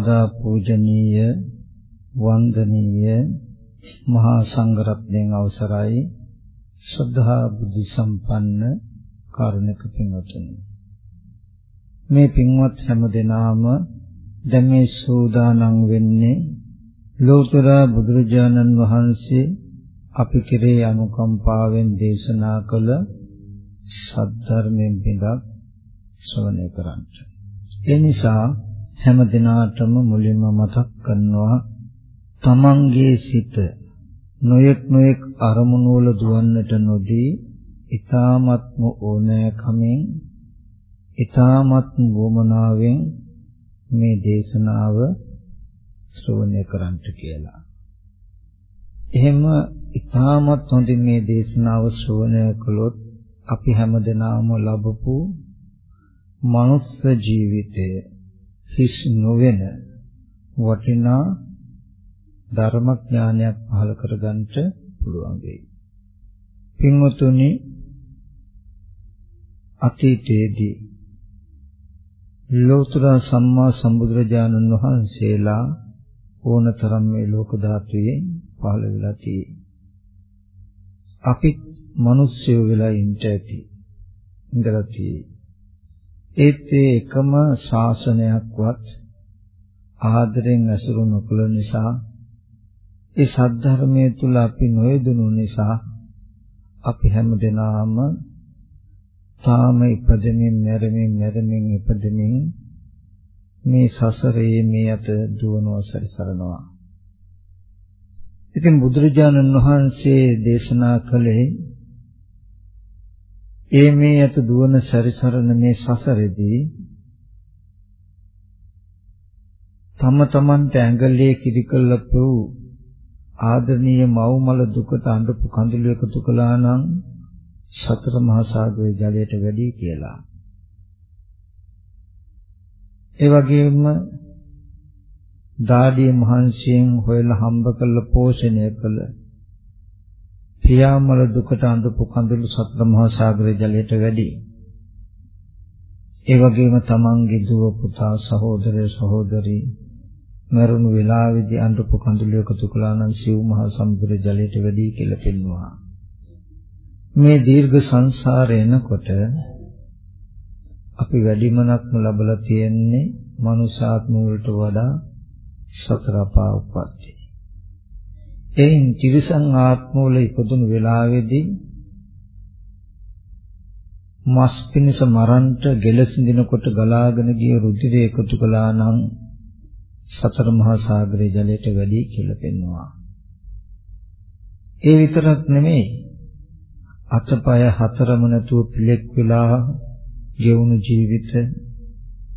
සදා පූජනීය වන්දනීය මහා සංඝරත්නයන් අවසරයි ශ්‍රද්ධා බුද්ධ සම්පන්න කාරුණික පින්වත්නි මේ පින්වත් හැම දෙනාම දැන් මේ සූදානම් වෙන්නේ ලෝතර බුදුරජාණන් වහන්සේ අපි කෙරේ අනුකම්පාවෙන් දේශනා කළ සද්ධර්මයෙන් බිඳක් ශ්‍රවණය කරන්න. ඒ නිසා හැම දිනාටම මුලින්ම මතක් කරනවා තමන්ගේ සිත නොයෙක් නොයෙක් අරමුණු වල දුවන්නට නොදී ඊ타මත්ම ඕනෑකමෙන් ඊ타මත්ම වමනාවෙන් මේ දේශනාව ශ්‍රවණය කරන්ට කියලා. එහෙම ඊ타මත් හොඳින් මේ දේශනාව ශ්‍රවණය කළොත් අපි හැමදෙනාම ලැබපු මනුස්ස ජීවිතයේ හිස් නොවන වටිනා ධර්මඥානයක් පහළ කරගන්නට පුළුවන් වෙයි. පින්වතුනි අතීතයේදී ලෝතර සම්මා සම්බුදුරජාණන් වහන්සේලා ඕනතරම් මේ ලෝක ධාතුවේ පහළ වෙලා තියෙයි. අපිත් මිනිස්සු වෙලා ඉන්න ඇති. ඉඳලා තියෙයි. ඒත් ඒ එකම ශාසනයක්වත් ආදරෙන් ඇසුරු නොකළ නිසා ඒ සද්ධර්මයේ තුල අපි නොයදුණු නිසා අපි හැමදෙනාම තාම ඉපදෙමින් මැරෙමින් මැරෙමින් ඉපදෙමින් මේ සසරේ මේ අත දුවනවා සැරිසරනවා. ඉතින් බුදුරජාණන් වහන්සේ දේශනා කළේ ඒ මේ අත දුවන සැරිසරන මේ සසරේදී තම තමන්ට ඇඟලේ කිරිකල්ල පෙව් ආදරණීය මව්මල දුකට අඬපු කඳුළු එකතු කළා නම් සතර මහා සාගරයේ ජලයට වැඩි කියලා. ඒ වගේම දාඩිය මහන්සියෙන් හොයලා හම්බ කළ පෝෂණය කළ පියාමල දුකට අඬපු කඳුළු සතර මහා සාගරයේ ජලයට වැඩි. ඒ වගේම තමන්ගේ දුව පුතා සහෝදරය සහෝදරී මරුණු වෙලාවේදී අඬපු කඳුළු එකතු කළා නම් සිව් මහා සමුද්‍ර ජලයට වැඩි කියලා පෙන්වනවා. මේ දීර්ඝ සංසාරේ එනකොට අපි වැඩිමනක්ම ලබලා තියෙන්නේ මනුෂ්‍යාත්ම වලට වඩා සතර පා උප්පත්ති. එයින් තිරිසන් ආත්මවල ඉපදුණු වෙලාවේදී මස් පිණිස මරන්ට ගෙලසිඳිනකොට ගලාගෙන ගිය රුධිරය එකතු කළා නම් සතර මහා සාගරයේ ජලයට වැඩි කියලා පෙන්වනවා. ඒ විතරක් නෙමෙයි අතපය හතරම නැතුව පිලෙක් වෙලා ගෙවුණු ජීවිත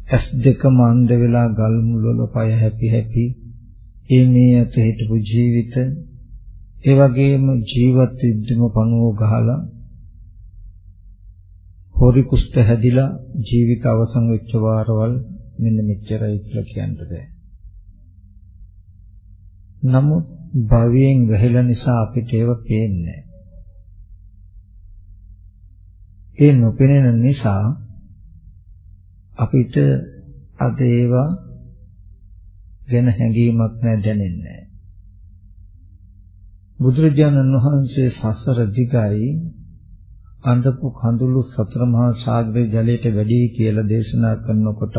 ඇස් දෙක මන්ද වෙලා ගල් මුල වල පය හැපි හැපි ඒ මේ අත හිටපු ජීවිත ඒ වගේම ජීවත් විද්දම පණුව ගහලා හොරි කුෂ්ඨ හැදිලා ජීවිත අවසන් වෙච්ච වාරවල් මෙන්න මෙච්චරයි කියලා කියන්න බෑ. නමුත් භවයෙන් වැහිලා නිසා අපිට ඒව පේන්නේ ඒ නොපෙනෙන නිසා අපිට අද ඒවා ගැන හැඟීමක් නැ දැනෙන්නේ බුදුරජාණන් වහන්සේ සසර දිගයි අඬපු කඳුළු සතර මහා සාගරයේ ජලයට වැඩි කියලා දේශනා කරනකොට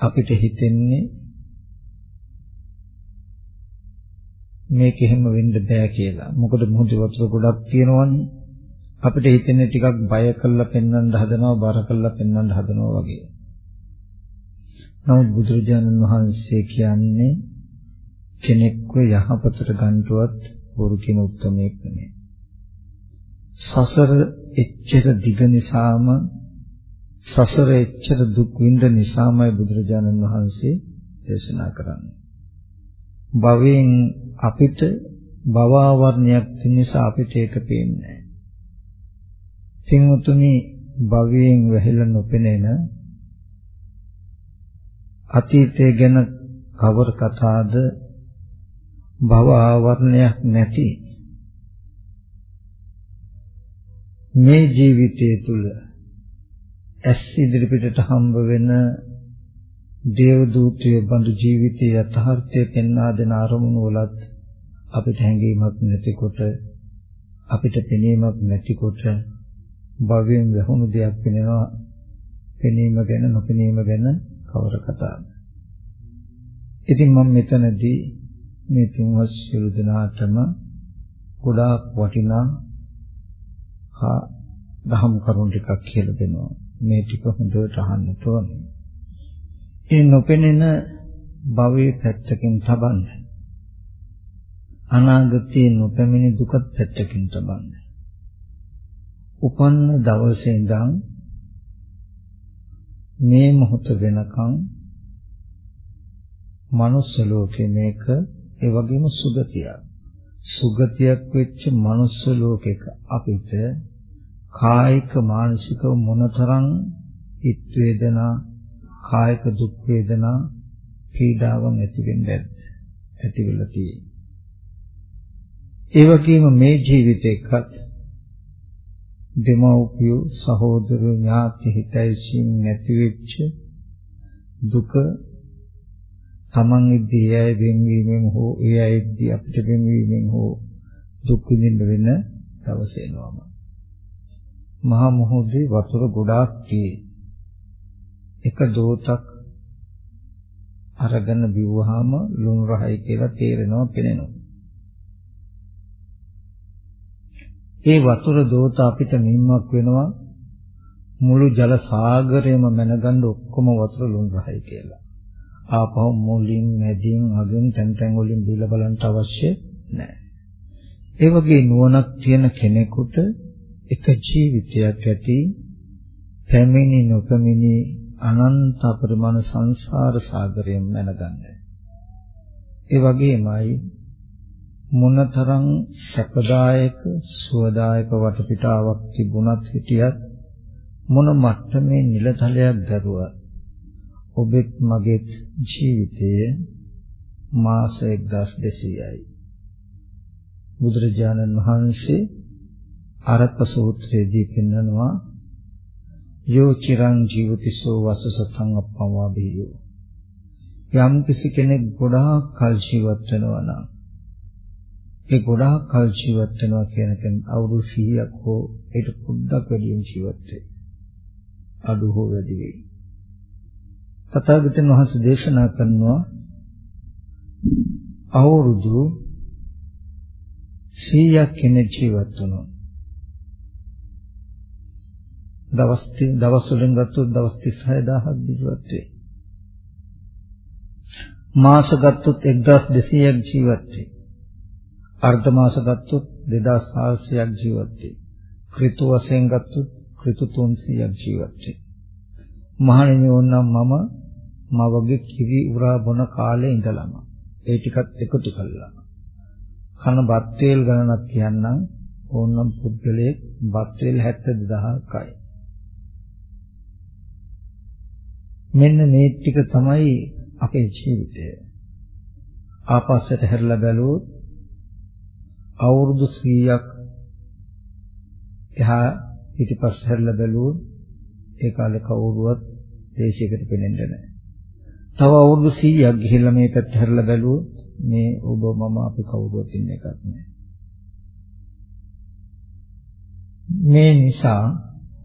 අපිට හිතෙන්නේ මේක එහෙම වෙන්න බෑ කියලා. මොකද මුහුදේ වතුර ගොඩක් තියෙනවනේ. අපිට හිතෙන්නේ ටිකක් බය කරලා පෙන්වන්න හදනවා, බර කරලා පෙන්වන්න හදනවා වගේ. නමුත් බුදුරජාණන් වහන්සේ කියන්නේ කෙනෙක්ව යහපතට ගන්නවත් බොරු කියන උත්මයෙක් නෙමෙයි. සසර එච්චර දිග නිසාම සසර එච්චර දුක් විඳ නිසාමයි බුදුරජාණන් වහන්සේ දේශනා කරන්නේ. භවයෙන් අපිට භවාවරණයක් නිසා අපිට ඒක පේන්නේ නැහැ. සිංහතුනි භවයෙන් වැහිලා නොපෙනෙන අතීතය ගැන කවර කතාද? භව ආවරණයක් නැති. මේ ජීවිතය තුල ඇස් ඉදිරි පිටට හම්බ වෙන දේව දූතයේ බඳු ජීවිතයේ යථාර්ථය පෙන්වා දෙන අරමුණු වලත් අපිට හැඟීමක් නැතිකොට අපිට පෙනීමක් නැතිකොට භවයෙන් වැහුණු දෙයක් වෙනවා. පෙනීම ගැන නොපෙනීම ගැන කවර කතාවද ඉතින් මම මෙතනදී මේ පින්වත් සියලු දෙනාටම ගොඩාක් වටිනා හා දහම් කරුණු ටිකක් කියලා දෙනවා මේ ටික හොඳට අහන්න ඕනේ ඒ නොපෙනෙන භවයේ පැත්තකින් තබන්න. අනාගතයේ නොපැමිණි දුකත් පැත්තකින් තබන්න. උපන්න දවසේ ඉඳන් මේ මොහොත වෙනකන් මනුස්ස ලෝකේ මේක ඒ වගේම සුගතියක්. සුගතියක් වෙච්ච මනුස්ස ලෝකෙක අපිට කායික මානසික මොනතරම් ඉත් වේදනා කායික දුක් වේදනා පීඩාවන් ඇති වෙන්නේ ඇති වෙලා තියෙන්නේ. ඒ වගේම මේ ජීවිතේකත් දෙමව්පියෝ සහෝදරයෝ ඥාති හිතයිසින් නැති වෙච්ච දුක තමන් ඉදී අය වෙන්වීමෙන් හෝ ඒ අය ඉදී අපිට වෙන්වීමෙන් හෝ දුක් විඳින්න වෙන දවස එනවාම මහා මොහොතේ වතුර ගොඩාක් තියෙයි එක දෝතක් අරගෙන බිව්වහම ලුණු රහයි කියලා තේරෙනවා පෙනෙනවා. ඒ වතුර දෝත අපිට මිම්මක් වෙනවා මුළු ජල සාගරයම මැනගන්න ඔක්කොම වතුර ලුණු රහයි කියලා. ආපහු මුලින් මැදින් අගින් තැන් තැන් වලින් බීලා බලන්න අවශ්‍ය නැහැ. ඒ වගේ නුවණක් තියෙන කෙනෙකුට එක ජීවිතයක් ඇති පැමිණි නොපැමිණි අනන්ත අපරිමාණ සංසාර සාගරයෙන් මැනගන්න. ඒ වගේමයි මොනතරම් සැපදායක සුවදායක වටපිටාවක් තිබුණත් හිටියත් මොන මට්ටමේ නිලතලයක් දරුවත් ඔබෙත් මගේත් ජීවිතයේ මාස 1200යි බුදුරජාණන් වහන්සේ අරප්ප සූත්‍රයේදී පෙන්වනවා යෝ චිරං ජීවතිසෝ වසසතං අප්පවා බියෝ යම් කිසි කෙනෙක් ගොඩාක් කල් ජීවත් වෙනවා නම් ඒ ගොඩාක් කල් ජීවත් වෙනවා කියන කෙනෙක් අවුරුදු 100ක් හෝ ඊට පොඩ්ඩක් වැඩියෙන් ජීවත් වෙයි අඩු හෝ වැඩි වෙයි තථාගතයන් වහන්සේ දේශනා කරනවා අවුරුදු 100ක් කෙනෙක් ජීවත් වෙනවා දවස් දවස් වලින් ගත්තොත් දවස් 36000ක් ජීවත් වෙයි. මාස ගත්තොත් 1200ක් ජීවත් වෙයි. අර්ධ මාස ගත්තොත් 2400ක් ජීවත් වෙයි. ඍතු වශයෙන් ගත්තොත් ඍතු 300ක් ජීවත් වෙයි. මහණෙනි ඕනනම් මම මා වගේ කිරි උරා බොන කාලේ ඉඳලම ඒ ටිකත් එකතු කළා. කන බත් වේල් ගණනක් කියන්නම් ඕනනම් පුද්ගලයෙක් බත් වේල් 72000කයි. මෙන්න මේ ටික තමයි අපේ ජීවිතය. ආපස්සට හැරිලා බැලුවොත් අවුරුදු 100ක් එහා පිටිපස්ස හැරිලා බැලුවොත් ඒ කාලේ කවුරුවත් දේශයකට පෙනෙන්නේ නැහැ. තව අවුරුදු 100ක් ගිහිල්ලා මේ පැත්ත හැරිලා බැලුවොත් මේ ඔබ මම අපි කවුරුවත් ඉන්න එකක් නැහැ. මේ නිසා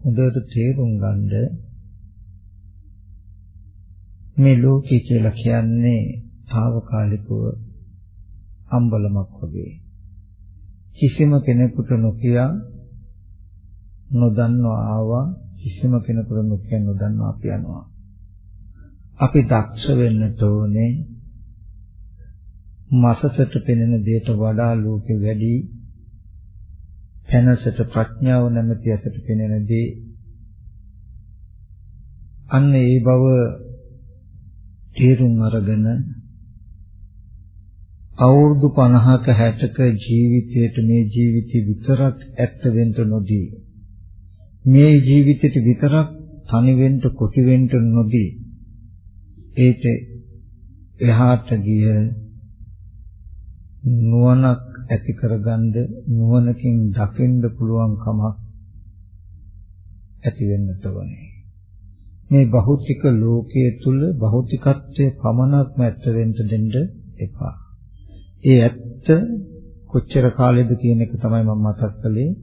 හොඳට තේරුම් ගන්නේ මේ ලෝකය කියලා කියන්නේ తాවකාලිකව අම්බලමක් වගේ. කිසිම කෙනෙකුට නොකිය නොදන්නව ආවා. කිසිම කෙනෙකුට නොකිය නොදන්නව අපි යනවා. අපි දක්ෂ වෙන්නට ඕනේ. මසසට පෙනෙන දෙයට වඩා ලෝකෙ වැඩි. පැනසට ප්‍රඥාව නැමැති ඇසට පෙනෙන දේ. අන්න ඒ බව තේරුම් අරගෙන අවුරුදු 50ක 60ක ජීවිතයට මේ ජීවිතය විතරක් ඇත්ත වෙන්න නොදී මේ ජීවිතයට විතරක් තනි වෙන්න කොටි වෙන්න නොදී ඒට එහාට ගිය නුවණක් ඇති කරගන්න නුවණකින් දකින්න පුළුවන් කමක් ඇති වෙන්නට ඕනේ මේ භෞතික ලෝකයේ තුල භෞතිකත්වයේ පමණක්ම ඇත්ත වෙන්න දෙන්න එපා. ඒ ඇත්ත කොච්චර කාලෙද කියන එක තමයි මම මතක් කළේ.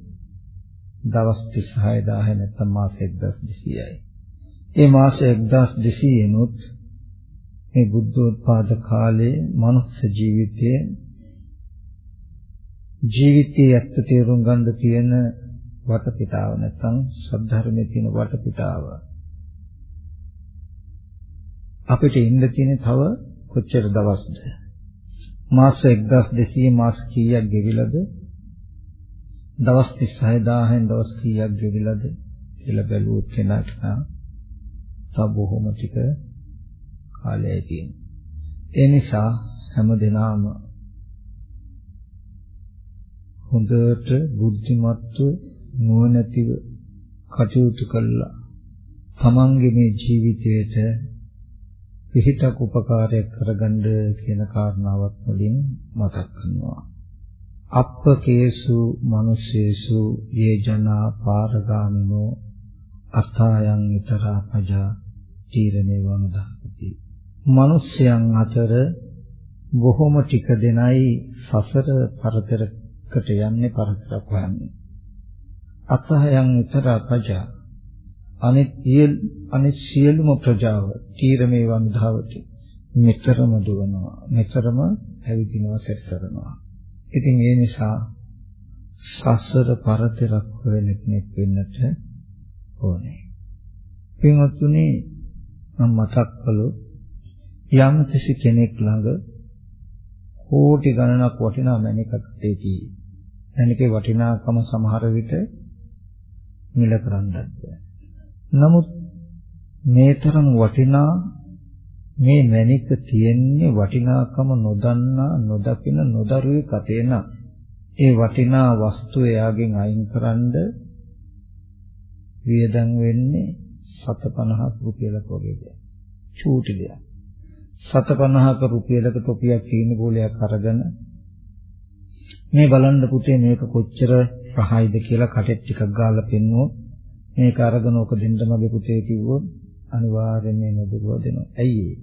දවස් 36000 නැත්නම් මාස 1200යි. ඒ මාස 1200 නුත් මේ බුද්ධෝත්පාද කාලයේ මනුස්ස ජීවිතයේ ජීවිතයේ ඇත්ත තේරුම් ගන්න තියෙන වටපිටාව නැත්නම් සද්ධර්මයේ තියෙන වටපිටාව අපිට ඉන්න තියෙන තව කොච්චර දවස්ද මාස 1200 මාස කීයක් ගෙවිලාද දවස් 36000න් දවස් කීයක් ගෙවිලාද කියලා බැලුවොත් කෙනාට තව බොහොම ටික කාලයයි තියෙන්නේ. ඒ නිසා හැම දිනම හොඳට බුද්ධිමත්ව නුවණැතිව කටයුතු කළා. තමන්ගේ මේ ජීවිතයට පිහිටක් උපකාරයක් කරගන්න කියන කාරණාවක් වලින් මතක් කරනවා. අප්පකේසු මිනිස්සේසු යේ ජනා පාරගාමිනෝ අථායන් ඊතරා පජා තීරණේ වමදාති. මිනිස්යන් අතර බොහොම ටික දෙනයි සසර පරතරකට යන්නේ පරතරක් හොයන්නේ. අතහයන් විතර ප්‍රජා අනිත් අනිත් සියලුම ප්‍රජාව තීරමේ වන්දාවට මෙතරම දුවනවා මෙතරම ඇවිදිනවා සැරිසරනවා. ඉතින් ඒ නිසා සසර පරතරක් හොයන කෙනෙක් වෙන්නට ඕනේ. පින්වත්නි මම මතක් කළොත් යම් කිසි කෙනෙක් ළඟ කෝටි ගණනක් වටිනා මණිකක් තේටි මණිකේ වටිනාකම සමහර විට මිල කරන්නත් බෑ. නමුත් මේ තරම් වටිනා මේ මණික තියෙන්නේ වටිනාකම නොදන්නා නොදකින නොදරුවේ කතේ නම් ඒ වටිනා වස්තුව එයාගෙන් අයින්කරනද වියදම් වෙන්නේ 750ක් රුපියලක් වගේ දෙයක්. චූටි දෙයක්. 750ක රුපියලක ටොපියක් සීනි බෝලයක් අරගෙන මේ බලන්න පුතේ මේක කොච්චර රහයිද කියලා කටෙත් ටිකක් ගාලා පෙන්නුවොත් මේක අරගෙන ඕක දෙන්න මගේ පුතේ කිව්වොත් අනිවාර්යයෙන් මේ නොදුව දෙනවා. ඇයි ඒ?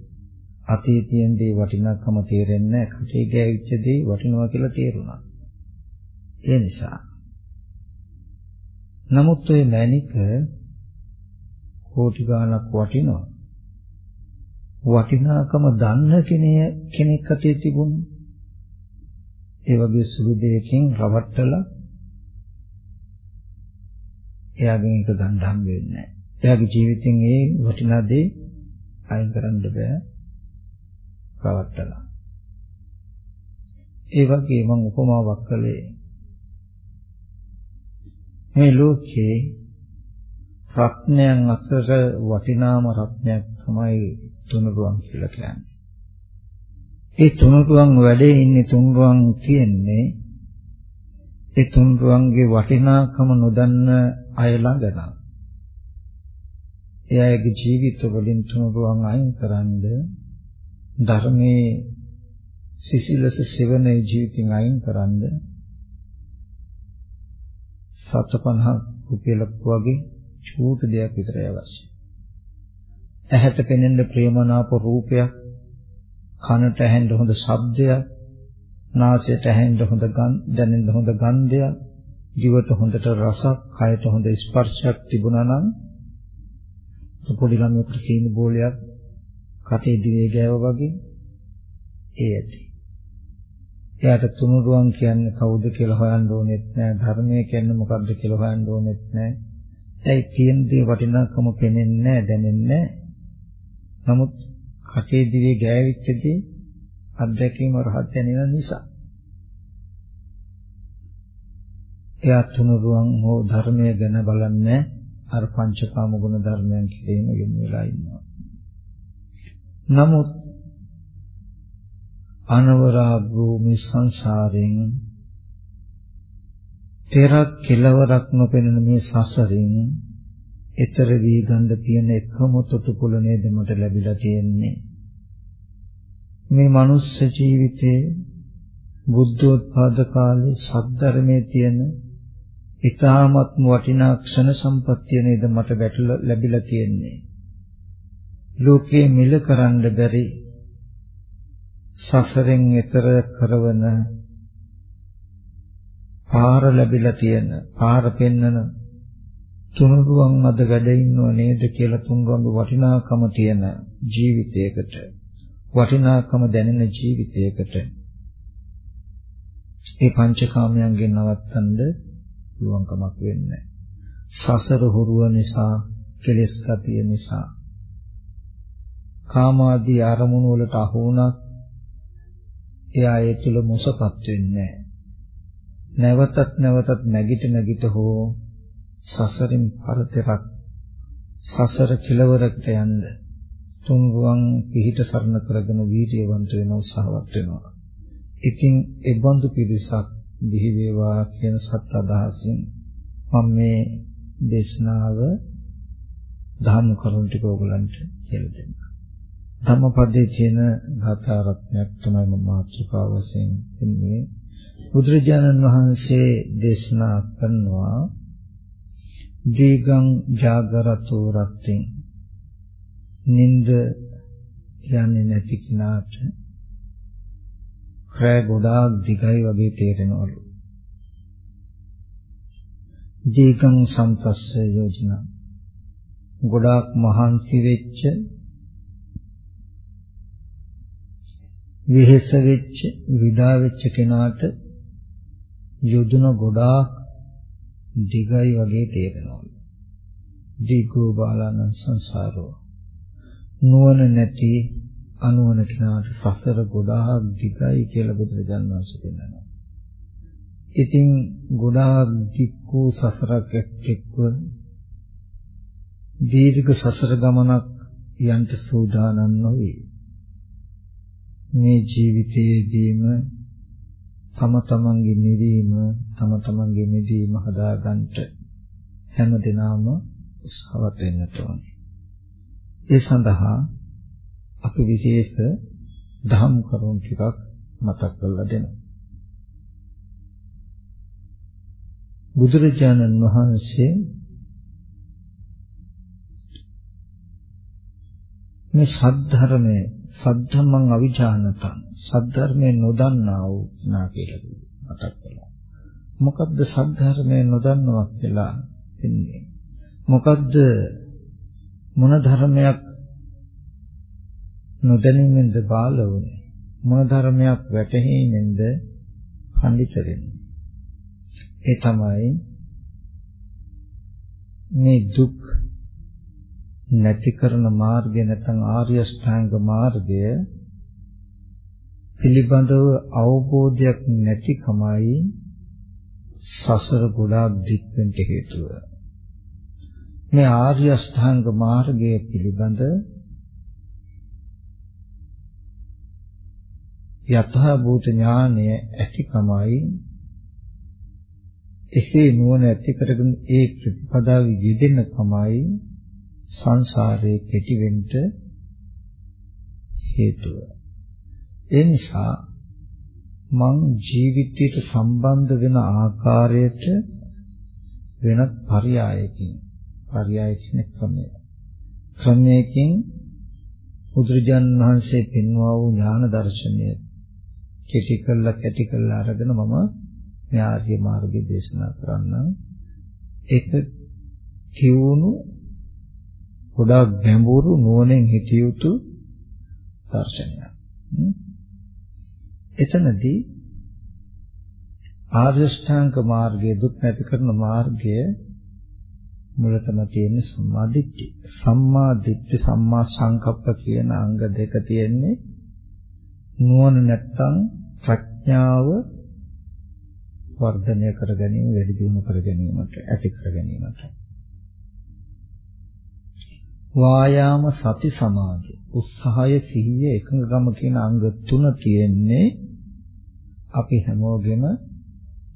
අතීතයෙන් දේ වටිනාකම තේරෙන්නේ නැහැ. කටේ ගෑවිච්ච දේ වටිනවා කියලා තේරුණා. ඒ නිසා නමුත් ওই මැනික කෝටි ගාණක් වටිනවා. වටිනාකම දන්න කෙනෙක් අතේ තිබුණා. ඒ වගේ සුළු දෙයකින් රවට්ටලා එයාගෙන් එක ගන්න හම් වෙන්නේ නැහැ. එයාගේ ජීවිතෙන් ඒ වටිනා දේ අයින් කරන්න බෑ. රවට්ටලා. ඒ වගේ මම උපමාවක් කළේ මේ ලෝකේ රත්නයන් අතර වටිනාම රත්නයක් තමයි තුනුරුවන් කියලා කියන්නේ. ඒ තුනුරුවන් වැඩේ ඉන්නේ තුනුරුවන් තියෙන්නේ ඒ තුනුරුවන්ගේ වටිනාකම නොදන්න අය ළඟ නම්. එයාගේ ජීවිත වලින් තුනුරුවන් අයින් කරන්ද ධර්මයේ සිසිලස සෙවනේ ජීවිතින් අයින් කරන්ද 750 රුපියලක් වගේ චූට දෙයක් විතරයි අවශ්‍ය. ඇහැට පෙනෙන ප්‍රේමනාප රූපයක්, කනට ඇහෙන්න හොඳ ශබ්දයක්, නාසයට ඇහෙන්න හොඳ දැනෙන්න හොඳ ගන්ධයක්, දිවට හොඳට රසක්, කයට හොඳ ස්පර්ශයක් තිබුණා නම් පොඩි ළමයෙකුට සීනි බෝලයක් කටේ දිවේ ගෑවා වගේ ඒ ඇති. එයාට තුනුරුවන් කියන්නේ කවුද කියලා හොයන්න ඕනෙත් නෑ ධර්මය කියන්නේ මොකක්ද කියලා හොයන්න ඕනෙත් නෑ. ඒ තියෙන දේ වටිනාකම පේන්නේ නෑ දැනෙන්නේ නෑ. නමුත් කටේ දිවේ ගෑවිච්ච දේ අත්දැකීම රහත් දැනෙන නිසා. එයා තුනුරුවන් හෝ ධර්මය ගැන බලන්නේ අර පංචකාම ගුණ ධර්මයන් කිරීම යොමු වෙලා ඉන්නවා. නමුත් අනවරාග්‍රෝ මේ සංසාරයෙන් පෙරක් කෙලවරක් නොපෙනෙන මේ සසරින් ඊතර වී ගන්න තියෙන එකම තොටුපොළ නේද මට ලැබිලා තියෙන්නේ මේ මනුස්ස ජීවිතේ බුද්ධෝත්පාද කාලේ සද්ධර්මයේ තියෙන ඊ타ත්ම වටිනා ක්ෂණ සම්පත්තිය නේද මට වැටලා ලැබිලා තියෙන්නේ. ලෝකේ මිල කරන්න බැරි සසරෙන් එතර කරවන පාර ලැබිලා තියෙන පාර පෙන්නන තුනුරුවන් අද වැඩ ඉන්නව නේද කියලා තුනුරුවන්ගේ වටිනාකම තියෙන ජීවිතයකට වටිනාකම දැනෙන ජීවිතයකට. ඒ පංචකාමයන්ගෙන් නවත්තන්න පුළුවන් කමක් වෙන්නේ සසර හුරුව නිසා කෙලෙස් ගතිය නිසා කාමාදී අරමුණු වලට අහු වුණත් එයා ඒ තුල මොසපත් වෙන්නේ නැවතත් නැවතත් නැගිට නැගිට හෝ සසරින් පරතරක් සසර කෙලවරකට යන්න තුන්රුවන් පිහිට සරණ කරගෙන වීර්යවන්ත වෙන උත්සාහවත් වෙනවා. ඉතින් ඒ බඳු පිරිසක් දිවි වේවා කියන සත් අදහසින් මම මේ දේශනාව ධම්ම කරුණ ටික ඕගලන්ට කියලා දෙන්නම්. ධම්මපදයේ තියෙන ගාථා රත්නයක් තමයි මම මාතෘකාව වශයෙන් දෙන්නේ. බුදුරජාණන් වහන්සේ දේශනා කරනවා දීගං ජාගරතෝ රත්ත්‍රින් නින්ද යන්නේ නැති කිනාට රෑ ගොඩාක් දිගයි වගේ තේරෙනවලු. දීගං සම්පස්ස යෝජනා ගොඩාක් මහන්සි වෙච්ච විහෙස වෙච්ච විඩා වෙච්ච කෙනාට යොදුන ගොඩාක් දිගයි වගේ තේරෙනවා. දීගෝ බාලන සංසාරෝ නුවණ නැති අනුවණ කෙනාට සසර ගොඩාක් දිගයි කියලා බුදුරජාණන් වහන්සේ කියනවා. ඉතින් ගොඩාක් දික්කු සසරක් එක්කව දීර්ඝ සසර ගමනක් යන්ට සූදානම් නොවේ. මේ ජීවිතයේදීම තම තමන්ගේ නිවීම තම තමන්ගේ නිදීම හදාගන්න හැම දිනම උත්සාහවත් වෙන්න ඕනේ. ඒ සඳහා අපි විශේෂ දහම් කරුණු ටිකක් මතක් කරලා දෙනවා. බුදුරජාණන් වහන්සේ මේ සද්ධර්මයේ සද්ධම්මං අවිජානතං සද්ධර්මයේ නොදන්නා වූ නා කියලා මතක් කළා. මොකද්ද සද්ධර්මයේ නොදන්නවා කියලා කියන්නේ? මොකද්ද මොන ධර්මයක් නොදැනීමෙන්ද බාල වුනේ? මොන ධර්මයක් වැටහීමෙන්ද පඬිත වෙන්නේ? ඒ තමයි මේ දුක් නැති කරන මාර්ගය නැත්නම් ආර්ය ශ්‍රාංග මාර්ගය පිළිබඳව අවබෝධයක් නැතිකමයි සසර ගොඩාක් දික් වෙන්න හේතුව. මේ ආර්ය අෂ්ටාංග මාර්ගය පිළිබඳ යථා භූත ඥානය ඇතිකමයි එසේ නුවණ ඇති කරගෙන ඒ ප්‍රතිපදාව යෙදෙන කමයි සංසාරේ කෙටි වෙන්න හේතුව. ඒ නිසා මං ජීවිතයට සම්බන්ධ වෙන ආකාරයට වෙනත් පරයයකින් පරයයකින් ක්‍රමය. ක්‍රමයකින් බුදුරජාන් වහන්සේ පෙන්වා වූ ඥාන දර්ශනය කෙටි කළා කැටි කළා අරගෙන මම මේ ආර්ය මාර්ගය දේශනා කරන්නම්. ඒක කියවුණු ගොඩාක් ගැඹුරු නුවණෙන් හිතිය යුතු දර්ශනයක්. එතනදී ආර්ය ශ්‍රාංක මාර්ගයේ දුක් නැති කරන මාර්ගය මුලතම තියෙන සම්මා දිට්ඨි. සම්මා දිට්ඨි සම්මා සංකප්ප කියන අංග දෙක තියෙන්නේ නුවණ නැත්තම් ප්‍රඥාව වර්ධනය කර ගැනීම වැඩි දියුණු කර ගැනීමට ඇති කර ගැනීමට. වායාම සති සමාධි. උත්සාහය සිහිය එකඟකම කියන අංග තුන තියෙන්නේ අපි හැමෝගෙම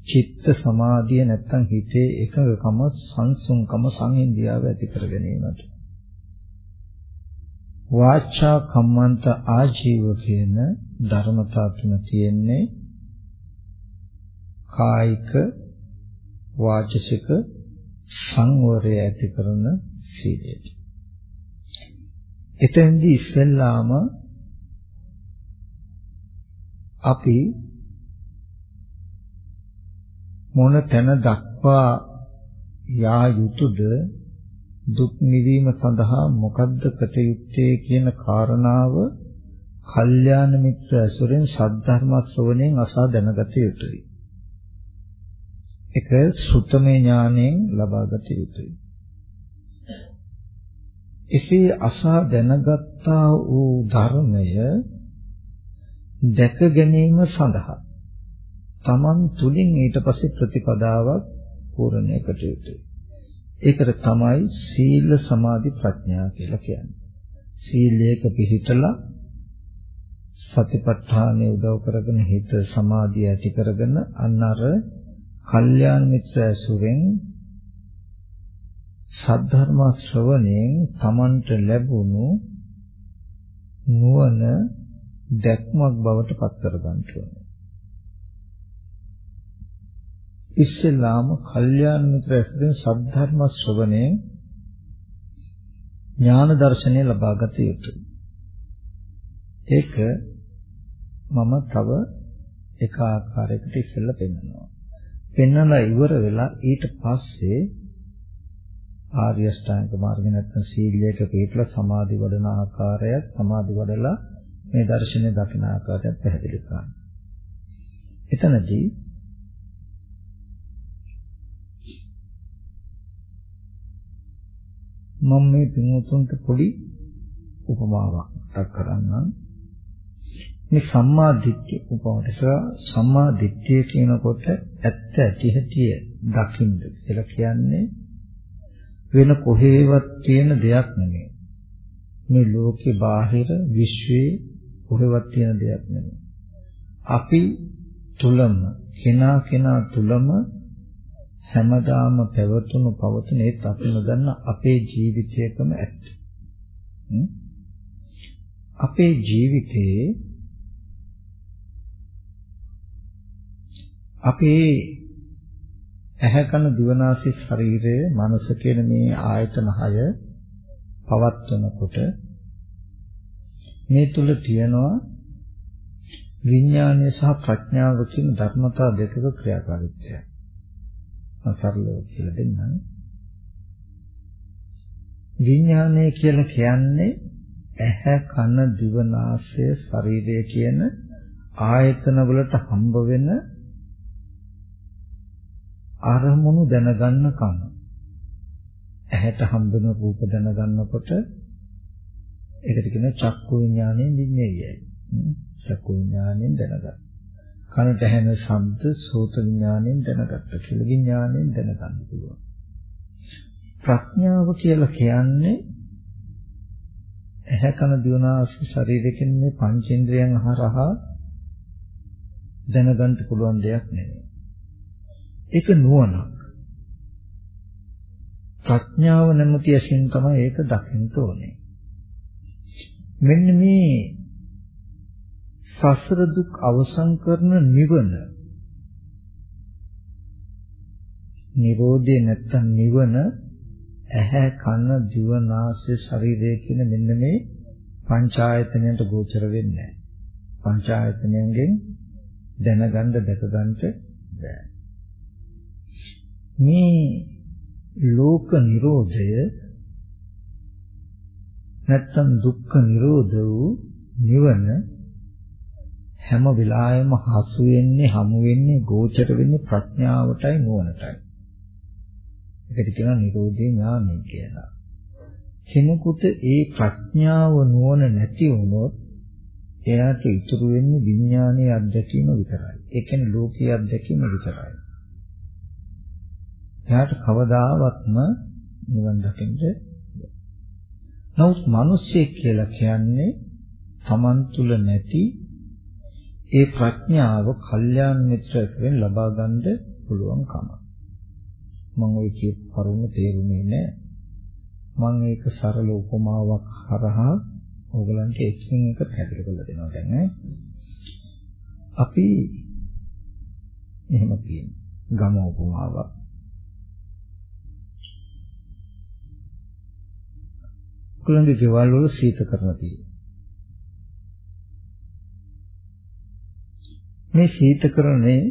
චිත්ත සමාධිය නැත්තම් හිතේ එකඟකම සංසුන්කම සංහිඳියාව ඇති කර ගැනීමට. වාචා කම්මන්ත ආජීව කියන ධර්මතා තුන තියෙන්නේ කායික වාචසික සංවරය ඇති කරන සීලයට එතෙන්දී ඉස්සෙල්ලාම අපි මොන තැන දක්වා යා යුතුද දුක් නිවීම සඳහා මොකද්ද කටයුත්තේ කියන කාරණාව කල්යාණ මිත්‍ර ඇසුරෙන් සද්ධර්ම ශ්‍රවණයෙන් අසා දැනගත යුතුයි. ඒක සුත්තමේ ඥාණයෙන් ලබාගත යුතුයි. එසේ අසා දැනගත්තා වූ ධර්මය දැක ගැනීම සඳහා තමන් තුලින් ඊට පස්සේ ප්‍රතිපදාවක් පූර්ණය කටයුතුයි. ඒකට තමයි සීල සමාධි ප්‍රඥා කියලා කියන්නේ. සීලයක පිහිටලා සතිපට්ඨානය උදව් කරගෙන හිත සමාධිය ඇති කරගෙන අන්න අර කල්යාණ මිත්‍ර ඇසුරෙන් සද්ධර්ම ශ්‍රවණයෙන් තමන්ට ලැබුණු නුවණ දැක්මක් බවට පත් කර ගන්න ඕනේ. ඉස්සෙල්ලාම කල්යාණ මිත්‍ර ඇසුරෙන් සද්ධර්ම ශ්‍රවණයෙන් ඥාන දර්ශනය ලබා ගත යුතුයි. ඒක මම තව එක ආකාරයකට ඉස්සෙල්ලා පෙන්නනවා. පෙන්නලා ඉවර වෙලා ඊට පස්සේ ආර්ය ශ්‍රාංක මාර්ගේ නැත්නම් සීලයක පිළිපලා සමාධි වඩන ආකාරයත් සමාධි වඩලා මේ දර්ශනය දකින ආකාරයත් පැහැදිලි කරනවා. එතනදී මම මේ පින්වතුන්ට පොඩි උපමාවක් මතක් කරන්නම්. මේ සම්මා දිට්ඨිය උපමාවට සම්මා දිට්ඨිය කියනකොට ඇත්ත ඇති හැටි දකින්න කියලා කියන්නේ වෙන කොහේවත් තියෙන දෙයක් නෙමෙයි. මේ ලෝකේ බාහිර විශ්වයේ කොහෙවත් තියෙන දෙයක් නෙමෙයි. අපි තුලම කෙනා කෙනා තුලම හැමදාම පැවතුණු පවතුන ඒත් අපි නොදන්න අපේ ජීවිතයකම ඇත්ත. අපේ ජීවිතයේ අපේ ඇහැ කන දිවනාසය ශරීරය මනස කියන මේ ආයතන හය පවත්වනකොට මේ තුල තියෙනවා විඥානය සහ ප්‍රඥාව කියන ධර්මතා දෙකක ක්‍රියාකාරීත්වය. අසරලව කියලා දෙන්නම්. විඥානය කියලා කියන්නේ ඇහැ කන දිව නාසය ශරීරය කියන ආයතන වලට හම්බ වෙන අරමුණු දැනගන්න කම. ඇහැට හම්බෙන රූප දැනගන්නකොට ඒකට කියන චක්කු විඥාණයෙන් දින්නේයයි. චක්කු විඥාණයෙන් දැනගන්න. කනට ඇහෙන ශබ්ද සෝත විඥාණයෙන් දැනගත්ත කියලා විඥාණයෙන් දැනගන්න පුළුවන්. ප්‍රඥාව කියලා කියන්නේ ඇහැ කන දිවනාස ශරීරයෙන් මේ පංචේන්ද්‍රයන් හරහා දැනගන්න පුළුවන් දෙයක් නෙවෙයි. ඒක නුවණක්. ප්‍රඥාව නැමැති ඇසින් තමයි ඒක දකින්න ඕනේ. මෙන්න මේ සසර දුක් අවසන් කරන නිවන නිරෝධය නැත්තම් නිවන ඇහැ කන දිව නාසය ශරීරය කියන මෙන්න මේ පංචායතනයට ගෝචර වෙන්නේ නැහැ. පංචායතනයෙන් දැනගන්න දැකගන්න බෑ. මේ ලෝක නිරෝධය නැත්තම් දුක්ඛ නිරෝධ වූ නිවන හැම වෙලාවෙම හසු වෙන්නේ හමු වෙන්නේ ගෝචර වෙන්නේ ප්‍රඥාවටයි නුවණටයි. ඒකට කියනවා නිරෝධේ ඥානය කියලා. කෙනෙකුට ඒ ප්‍රඥාව නුවණ නැති වුණොත් එයාට ඉතුරු වෙන්නේ විඥානයේ අත්දැකීම විතරයි. ඒ කියන්නේ ලෝකීය අත්දැකීම විතරයි. එයාට කවදාවත්ම නිවන් දකින්න නමුත් මිනිස්සෙක් කියලා කියන්නේ Taman තුල නැති ඒ ප්‍රඥාව කල්යාණ මිත්‍රයෙන් ලබා ගන්න පුළුවන්කම. මම ওই කියපු කරුණ තේරුනේ නැහැ. මම ඒක සරල උපමාවක් හරහා ඕගලන්ට එකින් එක පැහැදිලි කරලා දෙනවා දැන් ඈ. අපි එහෙම කියමු. ගම උපමාවක්. එක්කලගේ ගෙවල් වල සීත කරන තියෙනවා. මේ සීතකරණේ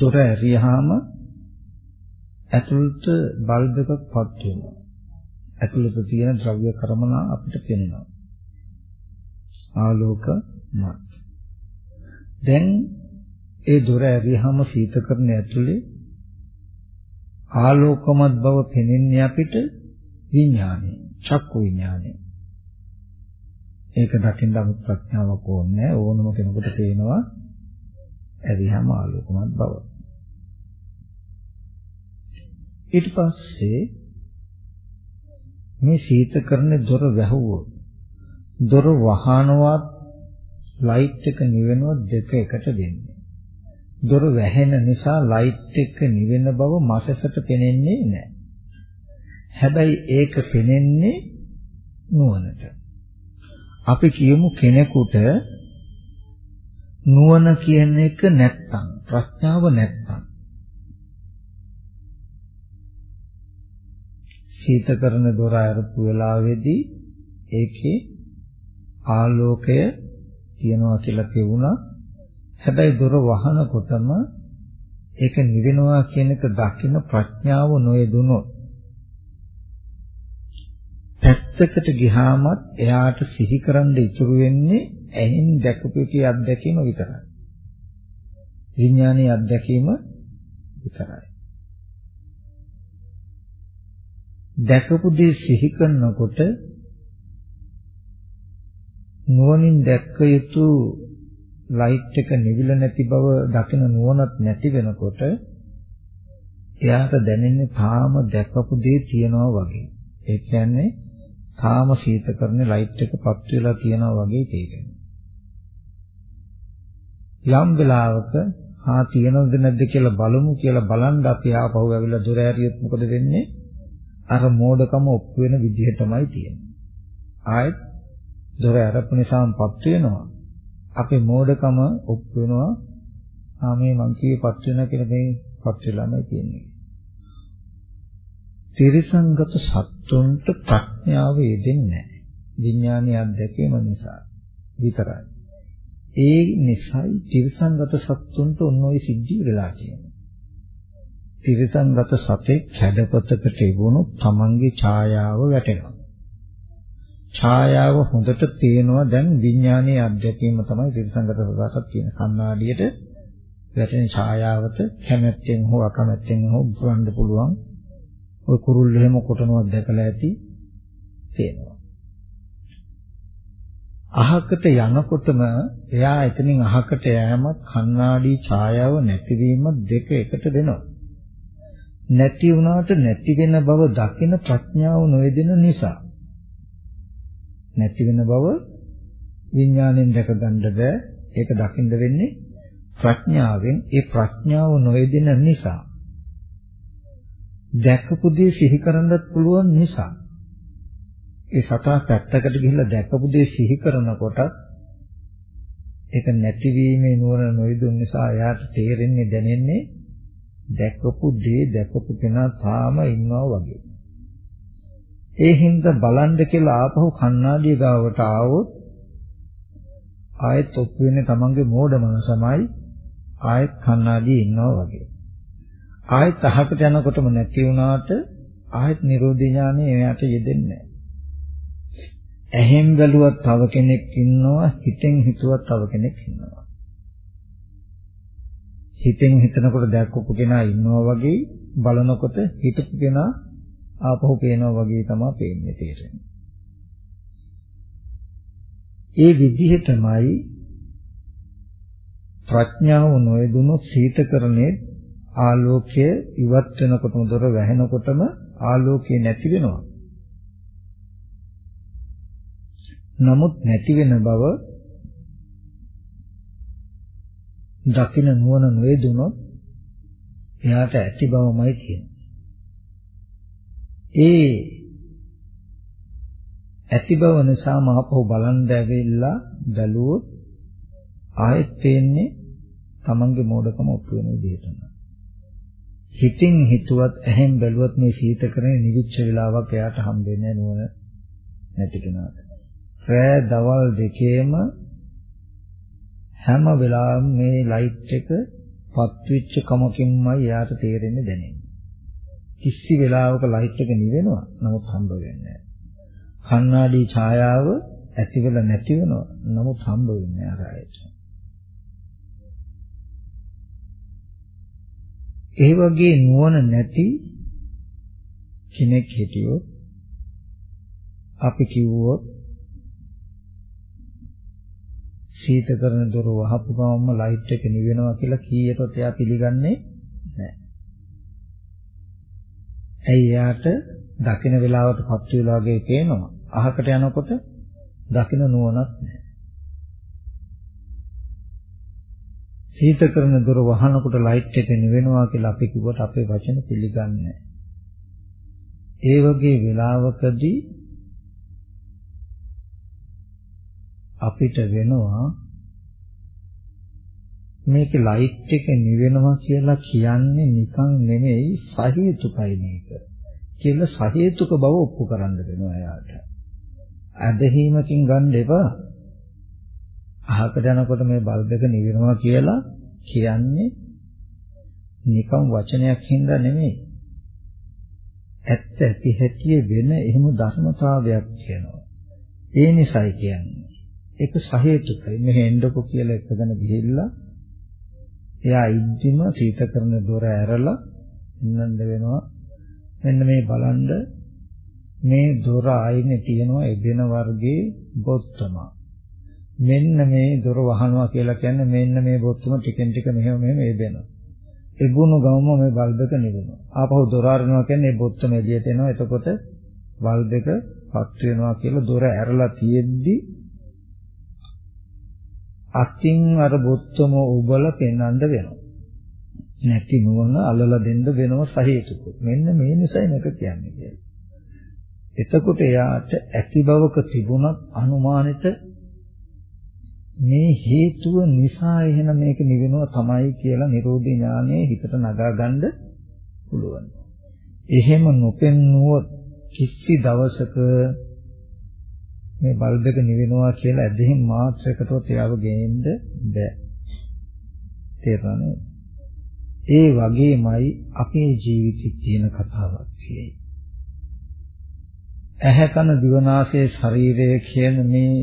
දොර ඇරියාම ඇතුළත බල්බ් එකක් පත් වෙනවා. ඇතුළත තියෙන ද්‍රව්‍ය කර්මනා අපිට පේනවා. ආලෝකමත්. දැන් ඒ දොර ඇරියාම සීතකරණය ඇතුලේ ආලෝකමත් බව පෙනෙන්නේ අපිට විඥානය, චක්කු විඥානය. ඒක දකින්න අමුත් ප්‍රඥාවක් ඕනේ ඕනම කෙනෙකුට පේනවා ඇරියාම ආලෝකමත් බව. ඊට පස්සේ මේ සීතකරණේ දොර වැහුවොත් දොර වහනවත් ලයිට් එක නිවෙනව දෙක එකට දෙන්නේ. දොර වැහෙන නිසා ලයිට් එක නිවෙන බව මාසසට පේන්නේ නැහැ. හැබැයි ඒක පේන්නේ නුවණට. අපි කියමු කෙනෙකුට නුවණ කියන එක නැත්තම් ප්‍රඥාව නැත්තම් සීතකරන දොර අරපු වෙලාවේදී ඒකේ ආලෝකය තියනවා කියලා කියුණා හැබැයි දොර වහනකොටම ඒක නිවෙනවා කියන එක දකින ප්‍රඥාව නොයදුනොත් පැත්තකට ගියාමත් එයාට සිහි කරන්න ඉතුරු වෙන්නේ ඇහෙන් දැකපු එකේ අත්දැකීම විතරයි. විඥානයේ අත්දැකීම විතරයි. දැකපු දේ සිහි කරනකොට නුවණින් දැක්ක යුතු ලයිට් එක නිවිල නැති බව දකින නුවණක් නැති වෙනකොට එයාට දැනෙන්නේ තාම දැකපු දේ තියනවා වගේ. ඒ කියන්නේ තාම සීතකරනේ ලයිට් එක පත් වෙලා තියනවා වගේ තේරෙනවා. යම් වෙලාවක හා තියනවද නැද්ද කියලා බලමු කියලා බලන් අපි ආපහු ඇවිල්ලා දොර ඇරියොත් මොකද වෙන්නේ? අර මෝඩකම ඔප්පු වෙන විදිහටමයි තියෙන්නේ. ආයෙත් දොර ඇරපු නිසාමපත් වෙනවා. අපේ මෝඩකම ඔප්පු වෙනවා. ආ මේ මං කියේ පත් වෙනවා කියලා මේ පත් වෙලාමයි තියෙන්නේ. තිරසංගත සත්තුන්ට ප්‍රඥාව යෙදෙන්නේ නැහැ. විඥානීය අධ්‍යක්ීම නිසා විතරයි. ඒ නිසායි තිරසංගත සත්තුන්ට ඔන්න ඔය සිද්ධිය වෙලා තියෙන්නේ. තිරසංගත සතේ කැඩපතකට ඉවුණු තමන්ගේ ඡායාව වැටෙනවා. ඡායාව හොඳට පේනවා දැන් විඥානයේ අධ්‍යක්ීම තමයි තිරසංගත සදාසත් කියන කන්නාඩියට වැටෙන ඡායාවට කැමැත්තෙන් හෝ අකමැත්තෙන් හෝ බලන්න පුළුවන්. ඔය කුරුල්ල එහෙම කොටනවා දැකලා ඇති තේනවා. අහකට යනකොටම එයා එතනින් අහකට යෑමත් කණ්ණාඩි ඡායාව නැතිවීමත් දෙක එකට වෙනවා. නැති වුණාට නැති වෙන බව දකින ප්‍රඥාව නොයදෙන නිසා. නැති වෙන බව විඥාණයෙන් දැක ගන්න බෑ. ඒක දකින්න වෙන්නේ ප්‍රඥාවෙන්. ඒ ප්‍රඥාව නොයදෙන නිසා. දැකපු දේ සිහි කරන්නත් පුළුවන් නිසා. ඒ සතා පැත්තකට ගිහිල්ලා දැකපු දේ සිහි කරනකොට ඒක නැතිවීමේ නුවණ නොයදුන් නිසා එයාට තේරෙන්නේ දැනෙන්නේ දැකපු දේ දැකපු කෙනා තාම ඉන්නවා වගේ. ඒ හින්දා බලන්න කියලා ආපහු කණ්ණාඩිය ගාවට ආවොත් ආයෙත් ඔප්පු වෙන්නේ තමන්ගේ මෝඩ මනසමයි ආයෙත් කණ්ණාඩියේ ඉන්නවා වගේ. ආයෙත් අහකට යනකොටම නැති වුණාට ආයෙත් නිරෝධ ඥානෙ එයාට යෙදෙන්නේ ඇහෙන් බැලුවත් තව කෙනෙක් ඉන්නවා හිතෙන් හිතුවත් තව කෙනෙක් ඉන්නවා. හිතෙන් හිතනකොට දැක්කපු කෙනා ඉන්නවා වගේ බලනකොට හිතපු කෙනා ආපහු පේනවා වගේ තමයි පේන්නේ තේරෙන්නේ. ඒ විදිහටමයි ප්‍රඥාව නොයදුණු සීතකරණේ ආලෝකය ඉවත් වෙනකොටම දොර වැහෙනකොටම ආලෝකය නැති වෙනවා නමුත් නැති වෙන බව දකින නුවණ නොයදුනොත් එයාට ඇති බවමයි තියෙන්නේ. ඒ ඇති බව නිසා මහපො බලන් දැවෙilla බැලුවොත් ආයෙත් පේන්නේ තමන්ගේ මෝඩකම ඔප්පු වෙන විදිහටම. හිතින් හිතුවත් ඇහෙන් බැලුවත් මේ සීතකරණේ නිවිච්ච වෙලාවක් එයාට හම්බෙන්නේ නුවණ නැති කෙනාට. රෑ දවල් දෙකේම හැම වෙලාවෙම මේ ලයිට් එක පත්විච්ච කමකින්මයි යාට තේරෙන්නේ දැනෙන්නේ. කිසි වෙලාවක ලයිට් එක නිවෙනවා නමුත් හම්බ වෙන්නේ නැහැ. කණ්ණාඩි ඡායාව ඇති වෙලා නැති වෙනවා නමුත් හම්බ වෙන්නේ නැහැ ඒ වගේ නුවණ නැති කෙනෙක් හිටියොත් අපි කිව්වොත් සීත කරන දොර වහපු ගමන්ම ලයිට් එක නිවෙනවා කියලා කීයටත් එයා පිළිගන්නේ නැහැ. ඇයි යාට දකින වෙලාවට පත් වෙලා වගේ පේනවා. අහකට යනකොට දකින නුවණක් නැහැ. සීත කරන දොර වහනකොට ලයිට් එක නිවෙනවා කියලා අපි කිව්වට අපේ වචන පිළිගන්නේ ඒ වගේ වෙලාවකදී අපිට වෙනවා මේක ලයිට් එක නිවෙනවා කියලා කියන්නේ නිකන් නෙමෙයි සහේතුකයි මේක කියලා සහේතුක බව ඔප්පු කරන්න වෙනවා එයාට. අදහිමකින් ගන්න එපා. අහකට යනකොට මේ බල්බ් එක නිවෙනවා කියලා කියන්නේ නිකම් වචනයක් හින්දා නෙමෙයි. ඇත්ත ඇති හැටි වෙන එහෙම ධර්මතාවයක් තියෙනවා. ඒ නිසායි කියන්නේ. ඒක සහේතුකයි. මෙහෙ එන්නකො කියලා එකගෙන ගිහිල්ලා එයා ඉද්දිම සීත කරන දොර ඇරලා ඉන්නන්න වෙනවා. මෙන්න මේ බලන්න මේ දොර ආයිනේ තියෙනවා එදෙන වර්ගයේ බොත්තමක්. මෙන්න මේ දොර වහනවා කියලා කියන්නේ මෙන්න මේ බොත්තම ටිකෙන් ටික මෙහෙම මෙහෙම එදෙනවා. එබුණු ගමම මේ බල්බ් එක නිවෙනවා. ආපහු දොර අරනවා කියන්නේ මේ බොත්තම එළියට එනවා. එතකොට බල්බ් එක පත් වෙනවා කියලා දොර ඇරලා තියෙද්දි අතින් අර බොත්තම උබල පෙන්වන්න වෙනවා. නැති නුවණ අල්ලලා දෙන්න වෙනව සහේතුක. මෙන්න මේ නිසයි මේක කියන්නේ කියලා. එතකොට එයාට ඇති බවක තිබුණත් අනුමානෙට මේ හේතුව නිසා එහෙනම් මේක නිවෙනවා තමයි කියලා නිරෝධී ඥානයේ හිතට නගා ගන්න පුළුවන්. එහෙම නොපෙන්නුවොත් කිසි දවසක මේ බල්බ් එක නිවෙනවා කියලා ඇදහින් මාත්‍රයකටවත් එයාව ගේන්න බෑ. තේරුණානේ? ඒ වගේමයි අපේ ජීවිතේ තියෙන කතාවක් තියෙයි. ඇහැ කන දිවනාසය ශරීරය කියන මේ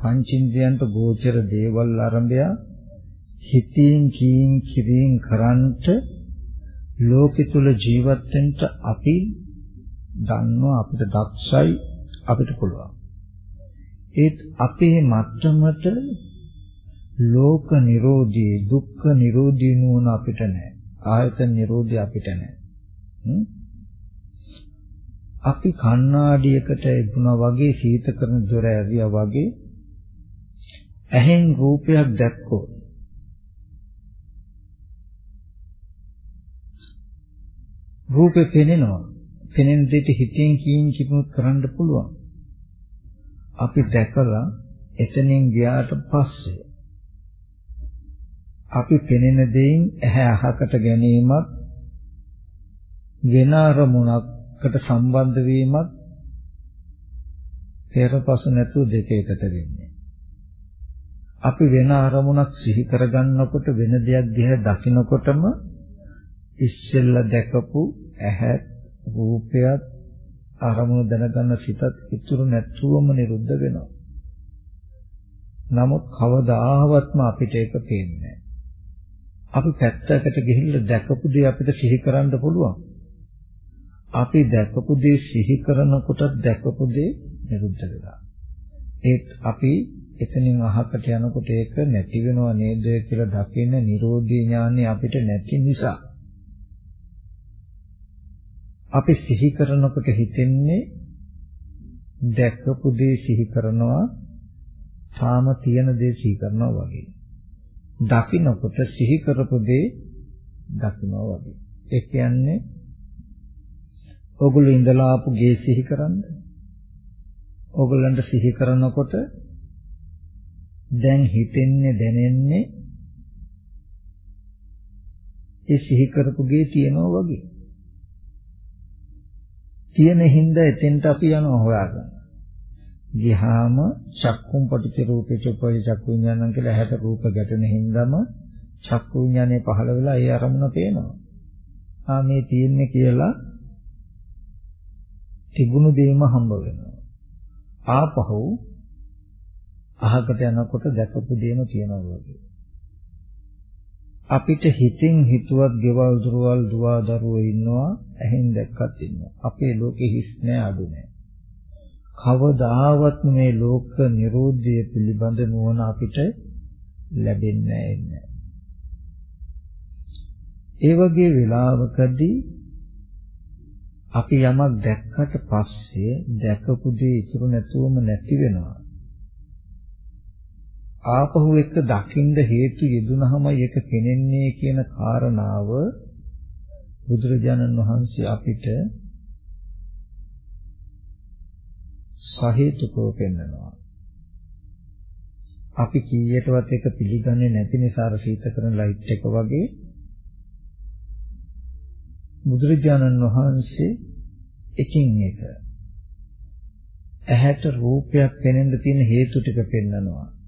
පංචින්ද්‍රයන්ට ගෝචර දේවල් ආරම්භය හිතින් කීන් කිරින් කරන්ට ලෝකෙ තුල ජීවත් වෙන්න අපි දන්නවා අපිට දක්ෂයි අපිට පුළුවන්. ඒත් අපේ මට්ටමට ලෝක නිරෝධී දුක්ඛ නිරෝධී නුවණ අපිට නැහැ ආයතන නිරෝධී අපිට නැහැ අපි කණ්ණාඩියකට ඉබුණා වගේ සීත කරන දොර ඇරියා වගේ ඇහෙන් රූපයක් දැක්කොත් රූපේ පෙනෙනවා පෙනෙන දෙයට හිතෙන් කීන් කිපුත් කරන්න පුළුවන් අපි දැකලා එතනින් ගියාට පස්සේ අපි පෙනෙන දෙයින් ඇහැ අහකට ගැනීමත් වෙන අරමුණකට සම්බන්ධ වීමත් පෙරපසු නැතුව දෙක එකට වෙන්නේ. අපි වෙන අරමුණක් සිහි කරගන්නකොට වෙන දෙයක් දිහා දකිනකොටම ඉස්සෙල්ලා දැකපු ඇහැ රූපයත් අරමුණු දැනගන්න සිතත් ඉතුරු නැතුවම නිරුද්ධ වෙනවා. නමුත් කවදාවත්ම අපිට ඒක පේන්නේ අපි පැත්තකට ගිහිල්ලා දැකපු දේ අපිට සිහි කරන්න පුළුවන්. අපි දැකපු දේ සිහි කරනකොට දැකපු දේ නිරුද්ධ වෙනවා. ඒත් අපි එතනින් අහකට යනකොට ඒක නැති වෙනව නේද කියලා දකින්න Nirodhi ඥානෙ අපිට නැති නිසා අපි සිහි කරනකොට හිතෙන්නේ දැකපු දේ සිහි කරනවා තාම තියෙන දේ සිහි කරනවා වගේ. දකින්නකොට සිහි කරපු දේ දකින්නවා වගේ. ඒ කියන්නේ ඔගොල්ලෝ ඉඳලා ආපු ගේ සිහි කරන්න. ඔගොල්ලන්ට සිහි කරනකොට දැන් හිතෙන්නේ දැනෙන්නේ ඒ සිහි කරපු ගේ තියනවා වගේ. තියෙන හින්දා එතෙන්ට අපි යනවා හොයාගන්න. ගියාම චක්කුම් පටිච්ච රූපේ චුප්පටි චක්කු විඥානං කියලා ඇහැට රූප ගැටෙන හින්දාම චක්කු විඥානය පහළ වෙලා ඒ අරමුණ පේනවා. ආ මේ තියෙන්නේ කියලා තිබුණු දෙයම හම්බ වෙනවා. ආපහු අහකට යනකොට දැකපු දෙයම තියනවා වගේ. අපිට හිතින් හිතුවත් ගෙවල් දොරවල් දුව දරුවෝ ඉන්නවා ඇහෙන් දැක්කත් ඉන්නවා. අපේ ලෝකෙ හිස් නෑ අඩු නෑ. කවදාවත් මේ ලෝක නිරෝධය පිළිබඳ නුවණ අපිට ලැබෙන්නේ නැහැ. ඒ වගේ වෙලාවකදී අපි යමක් දැක්කට පස්සේ දැකපු දේ ඉතුරු නැතුවම නැති වෙනවා. ආපහු එක දකින්න හේතු යෙදුනහමයි ඒක පෙනෙන්නේ කියන කාරණාව බුදුරජාණන් වහන්සේ අපිට සහේතුකව පෙන්වනවා. අපි කීයටවත් එක පිළිගන්නේ නැති නිසා අර සීත කරන ලයිට් එක වගේ බුදුරජාණන් වහන්සේ එකින් එක ඇහැට රූපයක් පෙනෙන්න තියෙන හේතු ටික පෙන්නනවා.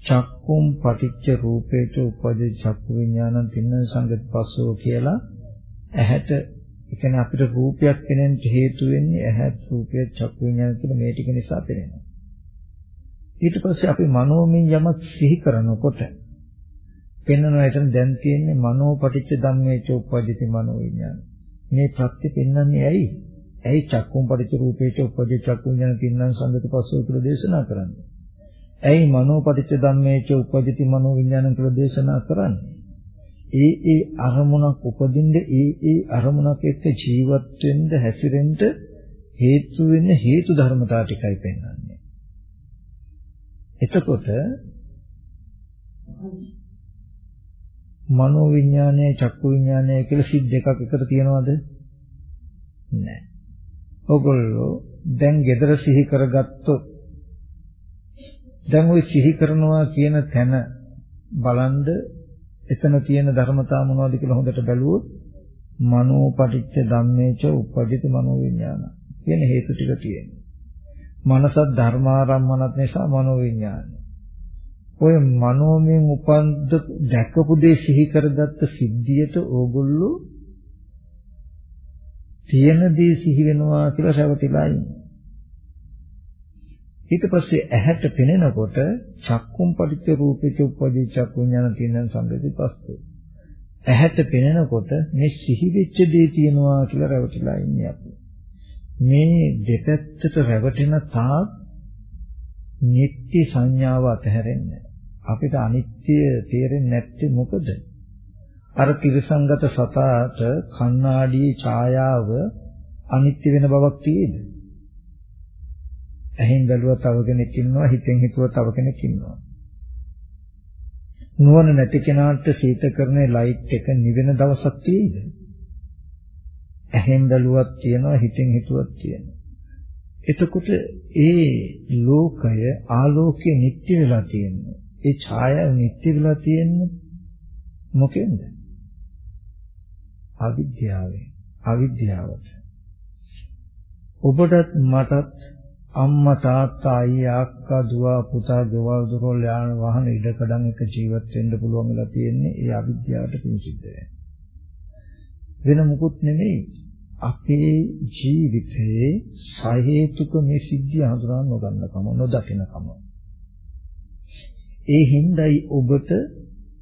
චක්කුම් පටිච්ච රූපේට උපදී චක්කු විඥානං තින්න සංගත පස්සෝ කියලා ඇහැට ඒ කියන්නේ අපිට රූපයක් පෙනෙන්න හේතු වෙන්නේ ඇහත් රූපය චක්කු විඥාන කියලා මේ ටික නිසා පෙනෙනවා. ඊට පස්සේ අපි මනෝමය යමක් සිහි කරනකොට පෙන්වනවා එතන දැන් තියෙන්නේ මනෝපටිච්ච ධම්මේ චෝපජ්ජති මනෝ විඥාන. මේ ප්‍රත්‍ය පෙන්වන්නේ ඇයි? ඇයි චක්කුම් පටිච්ච රූපේ චෝපජ්ජ චක්කු විඥාන තින්නම් සංගත පස්සෝ කියලා දේශනා කරන්නේ? ඇයි මනෝපටිච්ච ධම්මේ චෝපජ්ජති මනෝ විඥාන කියලා දේශනා කරන්නේ? ඒ ඒ අරමුණක් උපදින්න ඒ ඒ අරමුණක් එක්ක ජීවත් වෙන්න හැසිරෙන්න හේතු වෙන හේතු ධර්මතා ටිකයි පෙන්වන්නේ. එතකොට මනෝ විඥානය චක්කු විඥානය කියලා සිත් දෙකක් එකට තියනවද? නැහැ. ඔගොල්ලෝ දැන් gedara සිහි කරගත්තොත් දැන් ওই සිහි කරනවා කියන තැන බලන්ද එතන තියෙන ධර්මතා මොනවද කියලා හොඳට බැලුවොත් මනෝපටිච්ච ධම්මේච උපජ්ජති මනෝ විඥාන කියන හේතු ටික තියෙනවා. මනසත් ධර්මාරම්මනත් නිසා මනෝ විඥානය. ඔය මනෝමයෙන් උපන්ද දැකපු දේ සිහි කරගත්ත සිද්ධියට ඕගොල්ලෝ තියෙන දේ සිහි වෙනවා කියලා රැවටිලා ඉන්නේ. ඊට පස්සේ ඇහැට පෙනෙනකොට චක්කුම් පටිච්ච රූපේච උපදී චක්කු ඥාන තියෙන සංගති පස්සේ. ඇහැට පෙනෙනකොට මේ සිහි වෙච්ච දේ තියෙනවා කියලා රැවටිලා ඉන්නේ අපි. මේ දෙපැත්තට රැවටෙන තාක් නිත්‍ය සංඥාව අතහැරෙන්නේ. අපිට අනිත්‍ය තේරෙන්නේ නැත්තේ මොකද? අර තිරසංගත සතාට කණ්ණාඩියේ ඡායාව අනිත්‍ය වෙන බවක් තියෙන්නේ. ඇහෙන් බැලුවා තව කෙනෙක් ඉන්නවා හිතෙන් හිතුවා තව කෙනෙක් ඉන්නවා. නුවණ නැති කෙනාට සීතකරණේ ලයිට් එක නිවෙන දවසක් තියෙයිද? ඇහෙන් බැලුවක් තියෙනවා හිතෙන් හිතුවක් තියෙනවා එතකොට ඒ ලෝකය ආලෝකයේ නිට්ටය වෙලා තියෙන්නේ. ඒ ඡායාව නිට්ටය වෙලා තියෙන්නේ මොකෙන්ද? අවිද්‍යාවෙන් අවිද්‍යාවට. ඔබටත් මටත් අම්මා තාත්තා අයියා අක්කා දුව පුතා ගෙවල් දොරවල් යාන වාහන ඉඩකඩම් එක ජීවත් වෙන්න පුළුවන් වෙලා තියෙන්නේ ඒ අවිද්‍යාවට පිංසිද්ධ වෙන මුකුත් නෙමෙයි. අපේ ජීවිතයේ සහේතුක මේ සිද්ධිය හඳුනා නොගන්නකම නොදකින්නකම ඒ හිඳයි ඔබට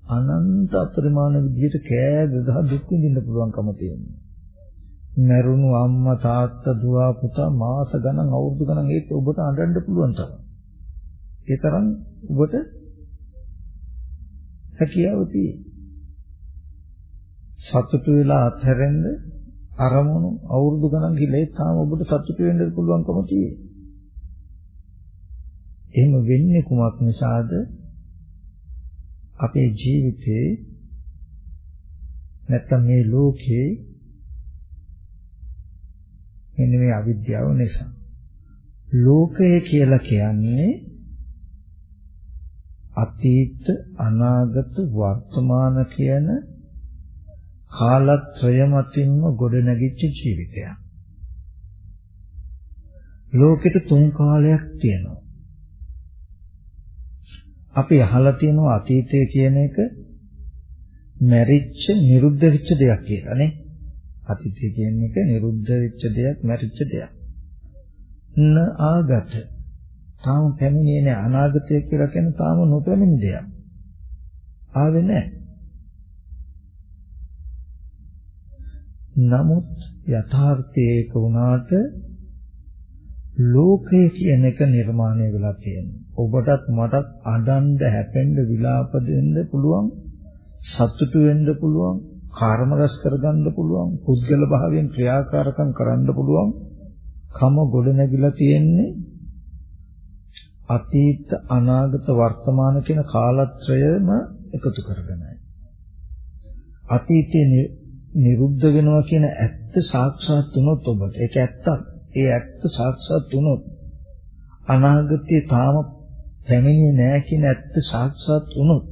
අනන්ත අපරිමාණ විදිහට කෑ ගහ දුක් විඳින්න පුළුවන්කම තියෙනවා. මරුණු අම්මා තාත්තා දුව පුතා මාස ගණන් අවුරුදු ගණන් ඒත් ඔබට අඬන්න පුළුවන් තරම්. ඒ තරම් ඔබට හැකියාව සතුටු වෙලා අත්හැරෙන්න අරමුණු අවුරුදු ගණන් ගිහලා ඒ තාම ඔබට සතුටු වෙන්න පුළුවන්කම තියෙයි. එහෙම වෙන්නේ කුමක් නිසාද? අපේ ජීවිතේ නැත්තම් මේ ලෝකේ මෙන්න මේ අවිද්‍යාව නිසා. ලෝකය කියලා කියන්නේ අතීත අනාගත වර්තමාන කියන කාලත්‍රය මතින්ම ගොඩනැගිච්ච ජීවිතයක්. ලෝකෙට තුන් කාලයක් තියෙනවා. අපි අහලා තියෙනවා අතීතය කියන එක මැරිච්ච නිරුද්ධ වෙච්ච දෙයක් කියලා නේ. අතීතය කියන එක නිරුද්ධ වෙච්ච දෙයක්, මැරිච්ච දෙයක්. න ආගත. තාම පැමිණෙන්නේ නැහැ. අනාගතය කියලා කියන්නේ තාම නොපැමිණි දෙයක්. ආවේ නැහැ. නමුත් යථාර්ථයේ ඒක වුණාට ලෝකය කියන එක නිර්මාණය වෙලා තියෙනවා. ඔබටත් මටත් අඬන්න හැපෙන්න විලාප දෙන්න පුළුවන් සතුටු වෙන්න පුළුවන් කර්ම රැස් කරගන්න පුළුවන් පුද්ගල භාවයෙන් ක්‍රියාකාරකම් කරන්න පුළුවන්. කම ගොඩ නැගිලා තියෙන්නේ අතීත අනාගත වර්තමාන කියන කාලත්‍රයම එකතු කරගෙනයි. අතීතයේ නිරුද්ධ වෙනවා කියන ඇත්ත සාක්ෂාත් වුණොත් ඔබට ඒක ඇත්තක් ඒ ඇත්ත සාක්ෂාත් වුණොත් අනාගතේ තාම පැමිණෙන්නේ නැහැ කියන ඇත්ත සාක්ෂාත් වුණොත්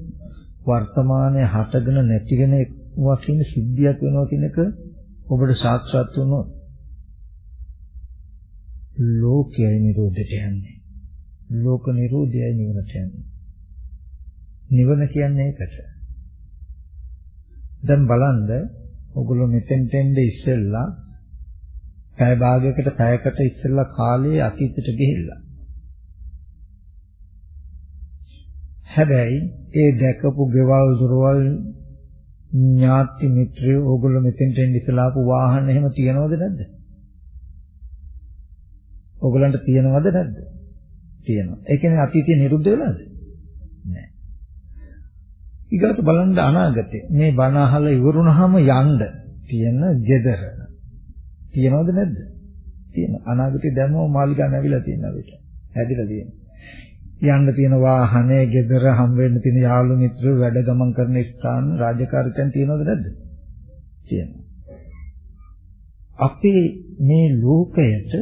වර්තමානයේ හටගෙන නැති වෙනවා කියන සිද්ධියක් වෙනවා කියන එක ඔබට සාක්ෂාත් වුණොත් ලෝකයයි නිරෝධයට යන්නේ. ලෝක නිරෝධයයි නිවනට යන්නේ. නිවන කියන්නේ ඒකට. දැන් බලන්න ඔගොල්ලෝ මෙතෙන්ට එන්න ඉස්සෙල්ලා පැය භාගයකට පැයකට ඉස්සෙල්ලා කාලේ අතීතයට ගිහිල්ලා හැබැයි ඒ දැකපු ගෙවල් දොරවල් ඥාති මිත්‍රයෝ ඕගොල්ලෝ මෙතෙන්ට එන්න ඉස්සලා ආපු වාහන එහෙම තියනවද නැද්ද? ඕගොල්ලන්ට තියනවද නැද්ද? තියෙනවා. ඒ කියන්නේ අතීතේ නිරුද්ධ වෙලාද? නැහැ. ඊගාට බලන්න අනාගතේ. මේ බණ අහලා ඉවරුනහම යන්න තියෙන gedara. තියනවද නැද්ද? තියෙනවා. අනාගතේ දැම්මම මාලිගා නැවිලා තියෙනවා අපිට. හැදිලා තියෙනවා. යන්න තියෙන වාහනේ, ගෙදර හම් වෙන්න තියෙන යාළු මිත්‍රයෝ වැඩ ගමන් කරන ස්ථාන, රාජකාරියන් තියෙනවද නැද්ද? තියෙනවා. අපි මේ ලෝකයට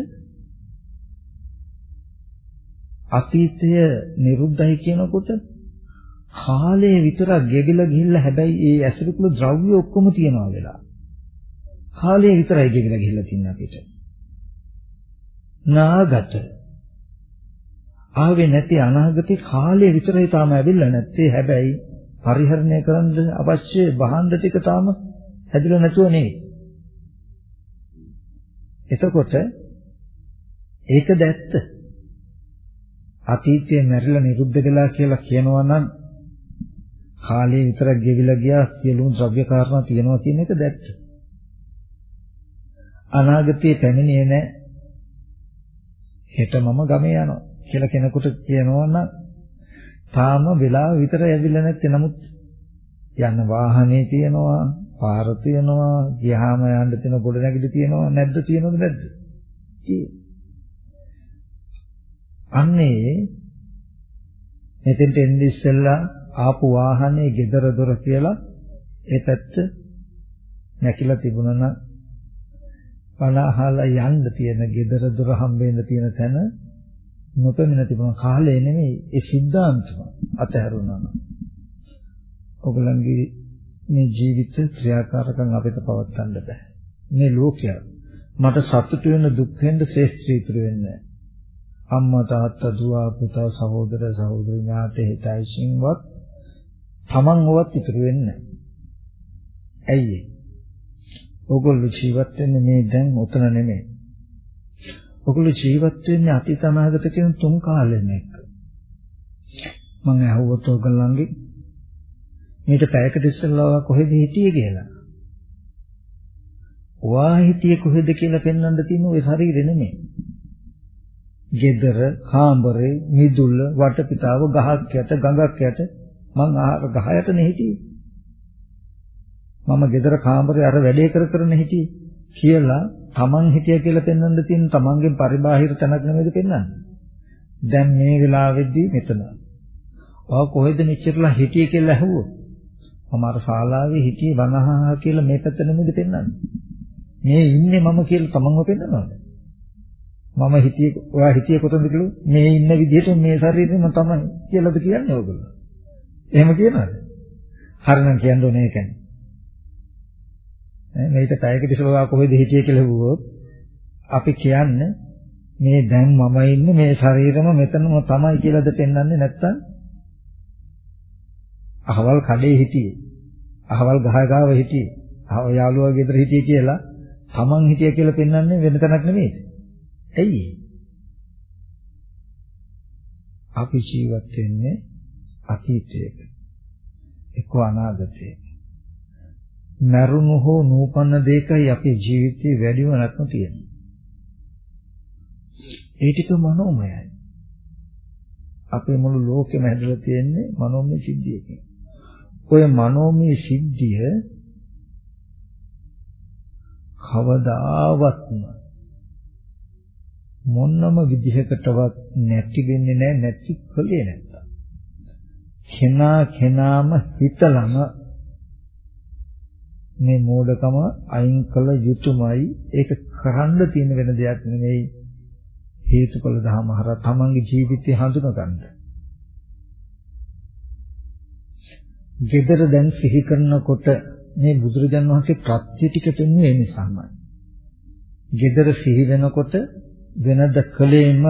අතීතය නිරුද්ධයි කියනකොට කාලය විතරක් ගෙවිලා ගිහිල්ලා හැබැයි ඒ ඇසුරුකුළු ද්‍රව්‍ය ඔක්කොම තියනවා වෙලා. කාලය විතරයි ගෙවිලා ගිහිල්ලා තින්නේ අපිට. නාගත ආවේ නැති අනාගතේ කාලය විතරයි තාම ඇවිල්ලා නැත්තේ හැබැයි පරිහරණය කරන්න අවශ්‍ය භාණ්ඩ ටික තාම හැදිලා නැතුව නෙවෙයි. එතකොට ඒකද ඇත්ත. අතීතයේ මැරිලා නිරුද්ධ වෙලා කියලා කියනවා නම් කාලය විතරක් ගෙවිලා ගියා සියලුම ද්‍රව්‍ය කාරණා තියෙනවා කියන එක දැක්ක. අනාගතයේ පැමිණෙන්නේ නැහැ. හෙට මම ගමේ යනවා. කියලා කෙනෙකුට කියනවා නම් තාම වෙලාව විතර ඇවිල්ලා නැත්තේ. නමුත් යන්න වාහනේ තියෙනවා පාර තියෙනවා ගියාම යන්න තියෙන ගොඩ නැගිලි තියෙනවා. නැද්ද තියෙනවද නැද්ද? අන්නේ මෙතෙන්ට එන්නේ ඉස්සෙල්ලා ආපු වාහනේ gedara දොර කියලා ඒ පැත්ත නැකිලා තිබුණා නම් බණ අහලා යන්න තියෙන gedara දොර හම්බෙන්න තියෙන තැන නොපෙනෙන තිබුණ කාලය නෙමෙයි ඒ සිද්ධාන්තම අතහැරුණා නම් ඔගලන්ගේ මේ ජීවිත ක්‍රියාකාරකම් අපිට පවත්වන්න බෑ. මේ ලෝකය මට සතුට වෙන දුක් වෙන ශ්‍රේෂ්ඨ ඉතුරු වෙන්නේ. අම්මා තාත්තා දුව පුතා සහෝදර සහෝදරි ඥාතේ හිතයිසින්වත් තමන්වත් ඉතුරු වෙන්නේ ඇයි ඔගොල්ලෝ ජීවත් වෙන්නේ මේ දැන් උතන නෙමෙයි. ඔගොල්ලෝ ජීවත් වෙන්නේ අතීත අනාගත කියන තුන් කාලෙම එක්ක. මම අහුවොත් ඔයගොල්ලන්ගේ මේක පැයකට ඉස්සෙල්ලා කොහෙද හිටියේ කියලා. ඔයා හිටියේ කොහෙද කියලා පෙන්වන්න තියෙන ওই ශරීරෙ නෙමෙයි. gedara, කාමරේ, මිදුල, වටපිටාව, ගහක් යට, ගඟක් යට මං ආහාර ගහ යටනේ හිටියේ. මම gedara කාමරේ අර වැඩේ කර කරනේ හිටියේ කියලා තමන් හිටිය කියලා පෙන්වන්න තියෙන තමන්ගේ පරිබාහිර තැනක් නෙමෙයිද පෙන්වන්නේ. දැන් මේ වෙලාවේදී මෙතන. ඔය කොහෙද මෙච්චරලා හිටියේ කියලා ඇහුවොත් මම අර ශාලාවේ හිටියේ වනහා කියලා මේ පැත්ත නෙමෙයිද පෙන්වන්නේ. මේ ඉන්නේ මම කියලා තමන්ව පෙන්වනවාද? මම හිටියේ ඔයා හිටියේ කොතනද කියලා මේ ඉන්න විදිහට මේ ශරීරෙම තමයි කියලාද කියන්නේ ඔයගොල්ලෝ. එහෙම කියනවාද? හරිනම් කියන්න ඕනේ ඒකනේ. මේක පැයකට ඉස්සෙල්ලා කොහෙද හිටියේ කියලා හුවොත් අපි කියන්නේ මේ දැන් මම ඉන්නේ මේ ශරීරම මෙතනම තමයි කියලාද පෙන්වන්නේ නැත්තම් අහවල් කඩේ හිටියේ අහවල් ගහ ගාව හිටියේ අහව යාළුවා ගෙදර හිටියේ කියලා තමන් හිටිය කියලා පෙන්වන්නේ වෙන තැනක් නෙමෙයිද? ඇයි අපි ජීවත් වෙන්නේ අතීතයක. එක්ක අනාගතයක. මරුණු හෝ නූපන්න දෙයකයි අපේ ජීවිතේ වැඩිම නැත්නම් තියෙන්නේ. ඒ ටික මනෝමයයි. අපේ මුළු ලෝකෙම හැදලා තියෙන්නේ මනෝමය සිද්ධියකින්. ඔය මනෝමය සිද්ධිය කවදාවත්ම මොන්නම විදිහකටවත් නැති වෙන්නේ නැහැ නැති කලේ නැත්තම්. කෙනා කෙනාම හිතලම මේ මෝඩකම අයින් කළ යුතුයමයි ඒක කරන්න තියෙන වෙන දෙයක් නෙවෙයි හේතුඵල ධම හර තමන්ගේ ජීවිතය හඳුනා ගන්න. gedara දැන් සිහි කරනකොට මේ බුදුරජාන් වහන්සේ ප්‍රත්‍ය ටික පෙන්වන්නේ ඒ නිසාමයි. gedara සිහි වෙනකොට වෙනද කලේම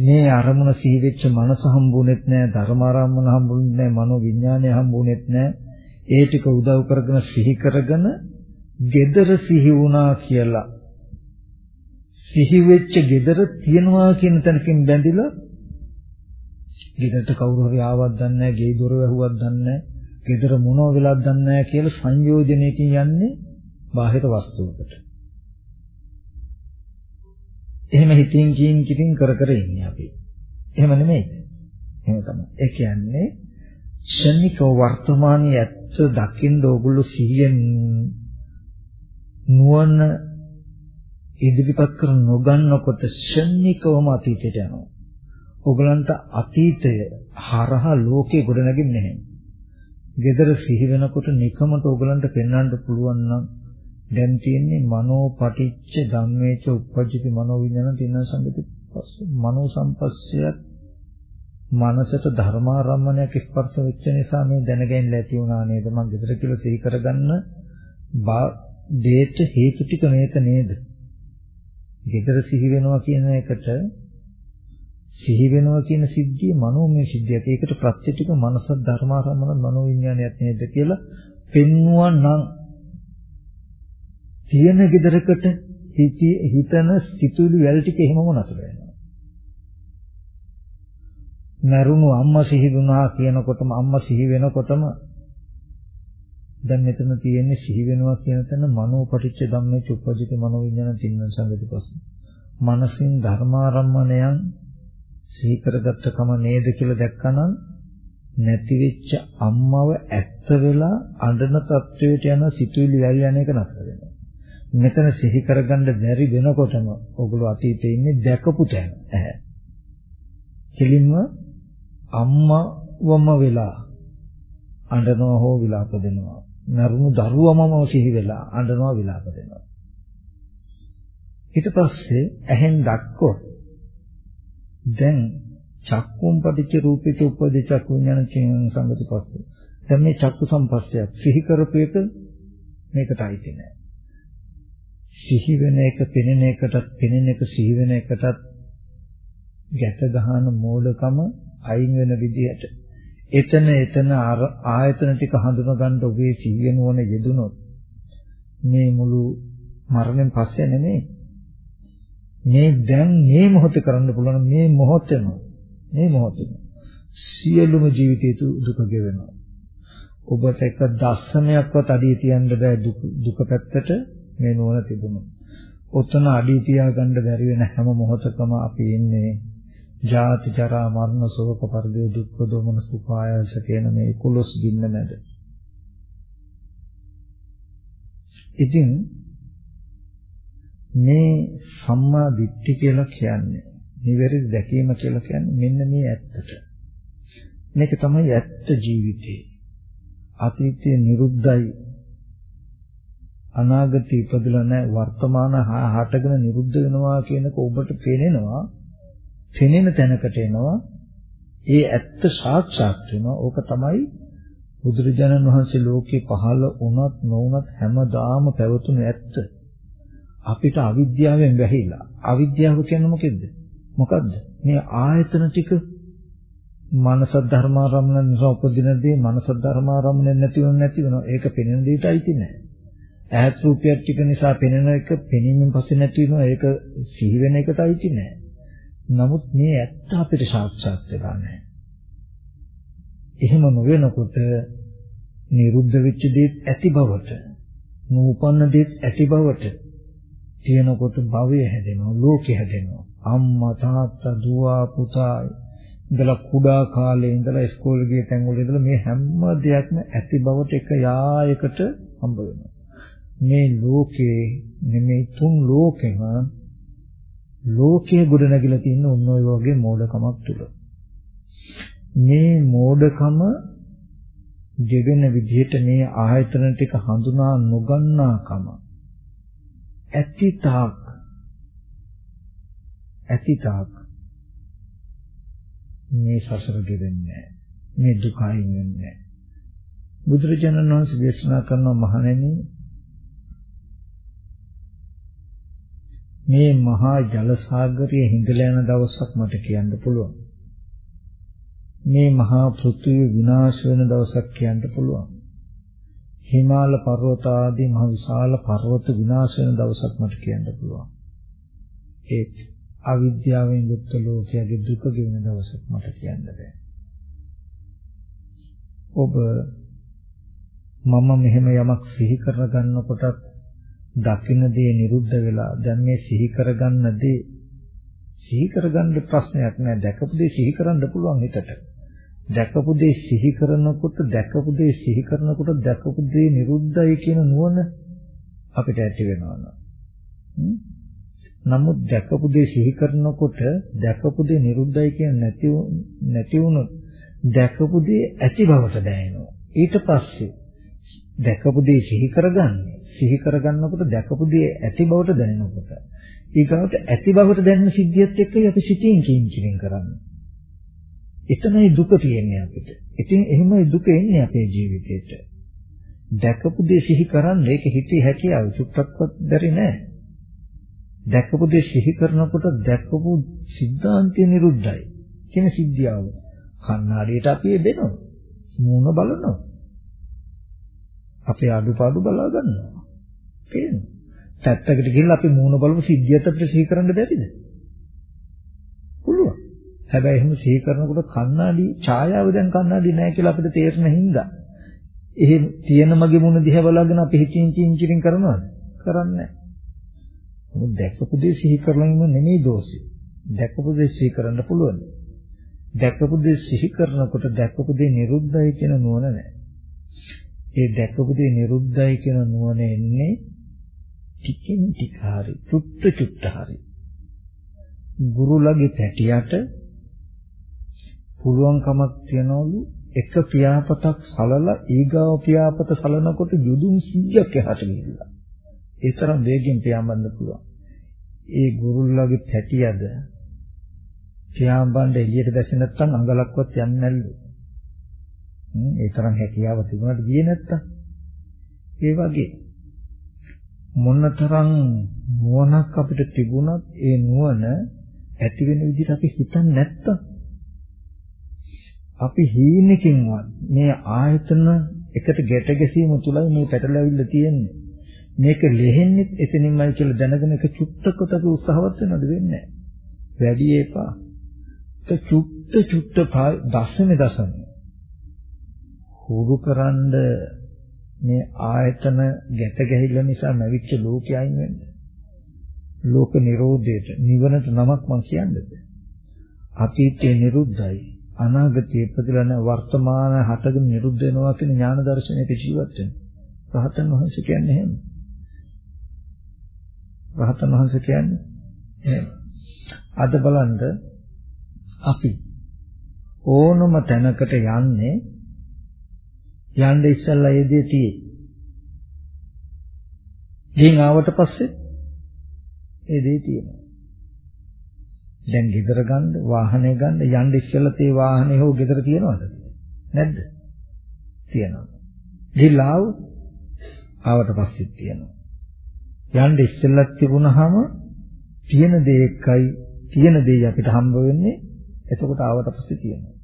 මේ අරමුණ සිහි වෙච්ච මනස හම්බුනේත් නැහැ ධර්මාරම්මන හම්බුනේ නැහැ මනෝ විඥානය හම්බුනේත් නැහැ ඒ ටික උදව් කරගෙන සිහි කරගෙන gedara සිහි වුණා කියලා. සිහි වෙච්ච gedara තියනවා කියන තැනකින් බැඳිලා ගෙදරට කවුරු හරි ආවත් දන්නේ නැහැ ගේ දොර වැහුවත් දන්නේ නැහැ ගෙදර මොනව වෙලක් දන්නේ නැහැ කියලා සංයෝජනයකින් යන්නේ බාහිර වස්තුවකට. එහෙම හිතින් කියින් කියින් කර කර ඉන්නේ අපි. එහෙම නෙමෙයි. එහෙම තමයි. ඒ කියන්නේ ශනික වර්තමානයේ ඇත්ත දකින්න ඕගොල්ලෝ සිහියෙන් නුවණ ඉදිරිපත් කර නොගන්නකොට ශනිකවම අතීතයට යනවා. ඕගලන්ට අතීතය හරහා ලෝකේ ගොඩනගින්නේ නැහැ. gedara සිහි වෙනකොට නිකමට ඕගලන්ට පෙන්වන්න පුළුවන් නම් දැන් තියෙන්නේ මනෝ පටිච්ච ධම්මේච උප්පජ්ජති මනෝ විඥාන තින්න සංගති පස්ස මනෝ සම්පස්සයත් මනසට ධර්මාරම්මණයක් ස්පර්ශ වෙච්ච නිසා මේ දැනගැනලා ඇති වුණා නේද මම ගෙදර කියලා සිහි කරගන්න දේට හේතු ටික මේක නේද ගෙදර සිහි වෙනවා කියන එකට සිහි වෙනවා කියන සිද්ධිය මනෝමය සිද්ධියක්. ඒකට ප්‍රත්‍ය ටික මනස ධර්මාරම්මන මනෝ විඥානයක් නේද කියලා පෙන්වුවා නම් තියෙන gedarakata හිතන සිතුවිලි වැල් ටික එහෙමම නතර වෙනවා. නරුණු අම්මා සිහි වුණා කියනකොටම අම්මා සිහි වෙනකොටම දැන් මෙතන තියෙන්නේ සිහි වෙනවා කියන තැන මනෝපටිච්ච ධම්මේ චුප්පජිත මනෝවිඤ්ඤාණ තින්න සංගතිපස්ස. මනසින් ධර්මාරම්මණයන් සිහි කරගත්ත කම නේද කියලා දැක්කනම් නැති වෙච්ච අම්මව ඇත්ත වෙලා අඬන තත්වයට යන සිතුවිලි වැල් යන එක නතර වෙනවා. මෙතන සිහි කරගන්න බැරි වෙනකොටම ඔගොල්ලෝ අතීතේ ඉන්නේ දැකපු තැන ඇහැ. කෙලින්ම අම්මවම වෙලා අඬනවා හෝ විලාප දෙනවා. නරුණු දරුවමම සිහි වෙලා අඬනවා විලාප දෙනවා. ඊට පස්සේ ඇහෙන් දැක්කොත් දැන් චක්කුම් පටිච්ච රූපේච උපදී චක්කු විඥාන චේන සංගති පස්සේ. දැන් මේ චක්කු සම්පස්සයක් සිහි කරපු එක මේකට අයිති නෑ. සිහි වෙන එක පෙනෙන එකටත් පෙනෙන එක සිහි වෙන එකටත් ගැට ගහන මූලකම අයින් වෙන විදිහට එතන එතන ආයතන ටික හඳුනා ගන්න ඔබේ සිහිය නුවණ යෙදුනොත් මේ මුළු මරණයෙන් පස්සේ නෙමෙයි. මේ දැන් මේ මොහොතේ කරන්න පුළුවන් මේ මොහොතේම මේ මොහොතේම සියලුම ජීවිතය දුක ගෙවෙනවා. ඔබට එක දස්සමයක්වත් අඩිය තියන්න බෑ දුක පැත්තට. මේ නුවණ තිබුණොත්. ඔතන අඩි තියාගන්න බැරි වෙන හැම මොහොතකම අපි ඉන්නේ ජාති ජරා මරණ ශෝක පරිදේ දුක්ඛ දෝමන සුඛායස කියන මේ 11 ගින්න මැද. ඉතින් මේ සම්මා දිට්ඨි කියලා කියන්නේ නිවැරදි දැකීම කියලා කියන්නේ මෙන්න මේ ඇත්තට. මේක තමයි ඇත්ත ජීවිතේ. අතීතයේ නිරුද්ධයි අනාගතේ ඉපදලා නැහැ වර්තමාන හටගෙන නිරුද්ධ වෙනවා කියනක ඔබට පේනෙනවා පෙනෙන තැනකට එනවා ඒ ඇත්ත සාක්ෂාත් වෙනවා ඕක තමයි බුදුරජාණන් වහන්සේ ලෝකේ පහළ වුණත් නොවුණත් හැමදාම පැවතුණු ඇත්ත අපිට අවිද්‍යාවෙන් වැහිලා. අවිද්‍යාව කියන්නේ මොකෙද්ද? මොකද්ද? මේ ආයතන ටික මනස ධර්මාරම්මන නිසා උපදින දේ මනස ධර්මාරම්මන නැති වෙන නැති වෙනවා. ඒක පෙනෙන දෙයටයි තියෙන්නේ. ඈත් රූපයක් ටික නිසා පෙනෙන එක පෙනීමෙන් පස්සේ නැති වෙනවා. ඒක සිහි වෙන එකටයි තියෙන්නේ. නමුත් මේ ඇත්ත අපිට සාක්ෂාත් වෙලා නැහැ. එහෙම නොවෙනකොට නිරුද්ධ වෙච්ච දේත් ඇති බවට, නූපන්න දේත් ඇති බවට තියෙනකොට භවය හැදෙනවා, ලෝකෙ හැදෙනවා. අම්මා තාත්තා දුව පුතා ඉඳලා කුඩා කාලේ ඉඳලා ඉස්කෝලේ ගිය තැන් වල ඉඳලා මේ හැම දෙයක්ම ඇති බවට එක යායකට හම්බ වෙනවා. මේ ලෝකේ නෙමේ තුන් ලෝකෙම ලෝකයේ ගොඩ නැගිලා තියෙන ඔන්න ඔය වගේ මෝඩකමක් තුල. මේ මෝඩකම දෙවෙන විදිහට මේ ආයතන ටික හඳුනා නොගන්නාකම ඇතිතාක් ඇතිතාක් මේ සසර ගෙවෙන්නේ මේ දුක අයින් වෙන්නේ බුදුරජාණන් වහන්සේ දේශනා කරන මහණෙනි මේ මහා ජල සාගරයේ හිඳලා යන දවසක් මට කියන්න පුළුවන්. මේ මහා පෘථිවි විනාශ වෙන දවසක් කියන්න පුළුවන්. හිමාල පර්වත ආදී මහ විශාල පර්වත විනාශ වෙන දවසක් මට කියන්න පුළුවන්. ඒත් අවිද්‍යාවෙන් යුක්ත ලෝකයේ දුක ගෙවෙන දවසක් මට කියන්න බෑ. ඔබ මම මෙහෙම යමක් සිහි කරගන්නකොටත් දකින්න දේ නිරුද්ධ වෙලා දැන් මේ සිහි කරගන්න දේ සිහි කරගන්න ප්‍රශ්නයක් නෑ. දැකපු දේ සිහි කරන්න පුළුවන් හිතට. දැකපු දේ සිහි කරනකොට දැකපු දේ සිහි කරනකොට දැකපු දේ නිරුද්ධයි කියන නුවණ අපිට ඇති වෙනවා නමුත් දැකපු දේ සිහි කරනකොට දැකපු දේ නිරුද්ධයි කියන නැති නැති වුණොත් දැකපු දේ ඇති බවට දැනෙනවා. ඊට පස්සේ දැකපු දේ සිහි කරගන්නේ සිහි කරගන්නකොට දැකපු දේ ඇති බවට දැනෙනකොට ඊගාවට ඇති බවට දැනෙන සිද්ධියත් එක්කයි අපි සිතින් කිංචිලින් කරන්නේ. එතනයි දුක තියෙන්නේ අපිට. ඉතින් එහෙමයි දුක එන්නේ අපේ ජීවිතේට. දැකපු දේ සිහි කරන්නේ ඒක හිතේ හැකියාව චුට්ටක්වත් බැරි නෑ. දැකපු දේ සිහි කරනකොට දැකපු සිද්ධාන්තය නිරුද්ධයි. කියන සිද්ධියාව. කණ්ණාඩියට අපි එදෙනවා. මූණ බලනවා. අපේ අඩුපාඩු බලා ගන්නවා. පේනවා. පැත්තකට ගිහිල්ලා අපි මූණ බලමු සිද්ධියත් අපිට සිහි කරන්න බැරිද? පුළුවන්. හැබැයි එහෙම සිහි කරනකොට කණ්ණාඩි ඡායාව දැන් කණ්ණාඩි නැහැ කියලා අපිට තේරෙන හින්දා එහෙම තියෙන මගේ මුණ දිහා බලාගෙන අපි හිතින් කිංචිරින් කරනවද? කරන්නේ නැහැ. දැකපු දේ සිහි කරලම නෙමෙයි දෝෂේ. දැකපු දේ සිහි කරන්න පුළුවන්. දැකපු දේ සිහි කරනකොට දැකපු දේ නිරුද්ධයි කියන නුවණ නැහැ. ඒ දැකපු දේ නිරුද්ධයි කියන නුවණ එන්නේ ටිකෙන් ටික හරි චුට්ට චුට්ට හරි. ගුරුලගේ පැටියට පුළුවන් කමක් තියනවලු එක පියාපතක් සලලා ඊගාව පියාපත සලනකොට යුදුම් 100ක් එහාට ගිහිල්ලා. ඒ තරම් වේගෙන් පියාඹන්න පුළුවන්. ඒ ගුරුල්ලගේ පැටියද පියාඹන්න එළියට දැස්සේ නැත්නම් අඟලක්වත් යන්නේ නැල්ලු. ඒ තරම් හැකියාව තිබුණාට ගියේ නැත්තම් ඒ වගේ මොනතරම් නුවණක් අපිට තිබුණත් ඒ නුවණ ඇති වෙන විදිහට අපි හිතන්නේ නැත්තම් අපි හීනකින්වත් මේ ආයතන එකට ගැට ගැසීම තුලයි මේ පැටලවිල්ල තියෙන්නේ. මේක ලෙහෙන්නේ එතනින්මයි කියලා දැනගෙන එක චුට්ටකට අපි උත්සාහවත් වෙනවද වෙන්නේ වැඩි එපා. ඒ චුට්ට චුට්ට දශමේ දශමේ හුරුකරනද මේ ආයතන ගැට ගැහිල්ල නිසා නැවිච්ච ලෝකයේ අයින් වෙන්න. ලෝක නිරෝධයට නිවනට නමක් මම කියන්නේද? අතීතයේ නිරුද්ධයි. අනාගතයේ ඉපදලා නැ වර්තමාන හටගෙන නිරුද්ධ වෙනවා කියන ඥාන දර්ශනයක ජීවත් වෙන. රහතන් වහන්සේ කියන්නේ එහෙම. රහතන් වහන්සේ කියන්නේ එහෙම. අද බලන්න අපි ඕනම තැනකට යන්නේ යන්න ඉස්සල්ලා ඒ දේ තියෙයි. ගිහින් ආවට පස්සේ ඒ දේ තියෙනවා. දැන් ගෙදර ගන්න, වාහනේ ගන්න යන්න ඉස්සෙල්ලා තේ වාහනේ හෝ ගෙදර තියෙනවද? නැද්ද? තියෙනවා. ගිහිල්ලා ආවට පස්සෙත් තියෙනවා. යන්න ඉස්සෙල්ලක් තිබුණාම තියෙන දේ එකයි තියෙන දේ අපිට හම්බ වෙන්නේ එතකොට ආවට පස්සේ තියෙනවා.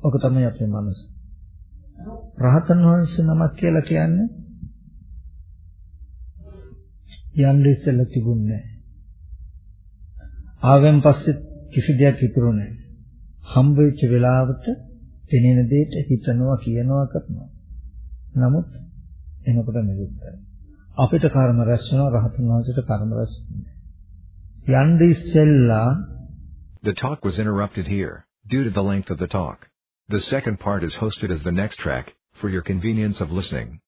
ඔක තමයි අපේ මනස. රහතන් වහන්සේ නමක් කියලා කියන්නේ යන්න ඉස්සෙල්ලා තිබුණේ නැහැ. ආවෙන් පස්සේ කිසි දෙයක් ඉතුරු නැහැ. හම්බ වෙච්ච වෙලාවට පෙනෙන දෙයට හිතනවා කියනවා කරනවා. නමුත් එනකොට නිරුද්ධයි. අපිට කර්ම රැස් වෙනවා රහතන් වහන්සේට කර්ම රැස් යන්න ඉස්සෙල්ලා The talk was interrupted here due to the length of the talk. The second part is hosted as the next track for your convenience of listening.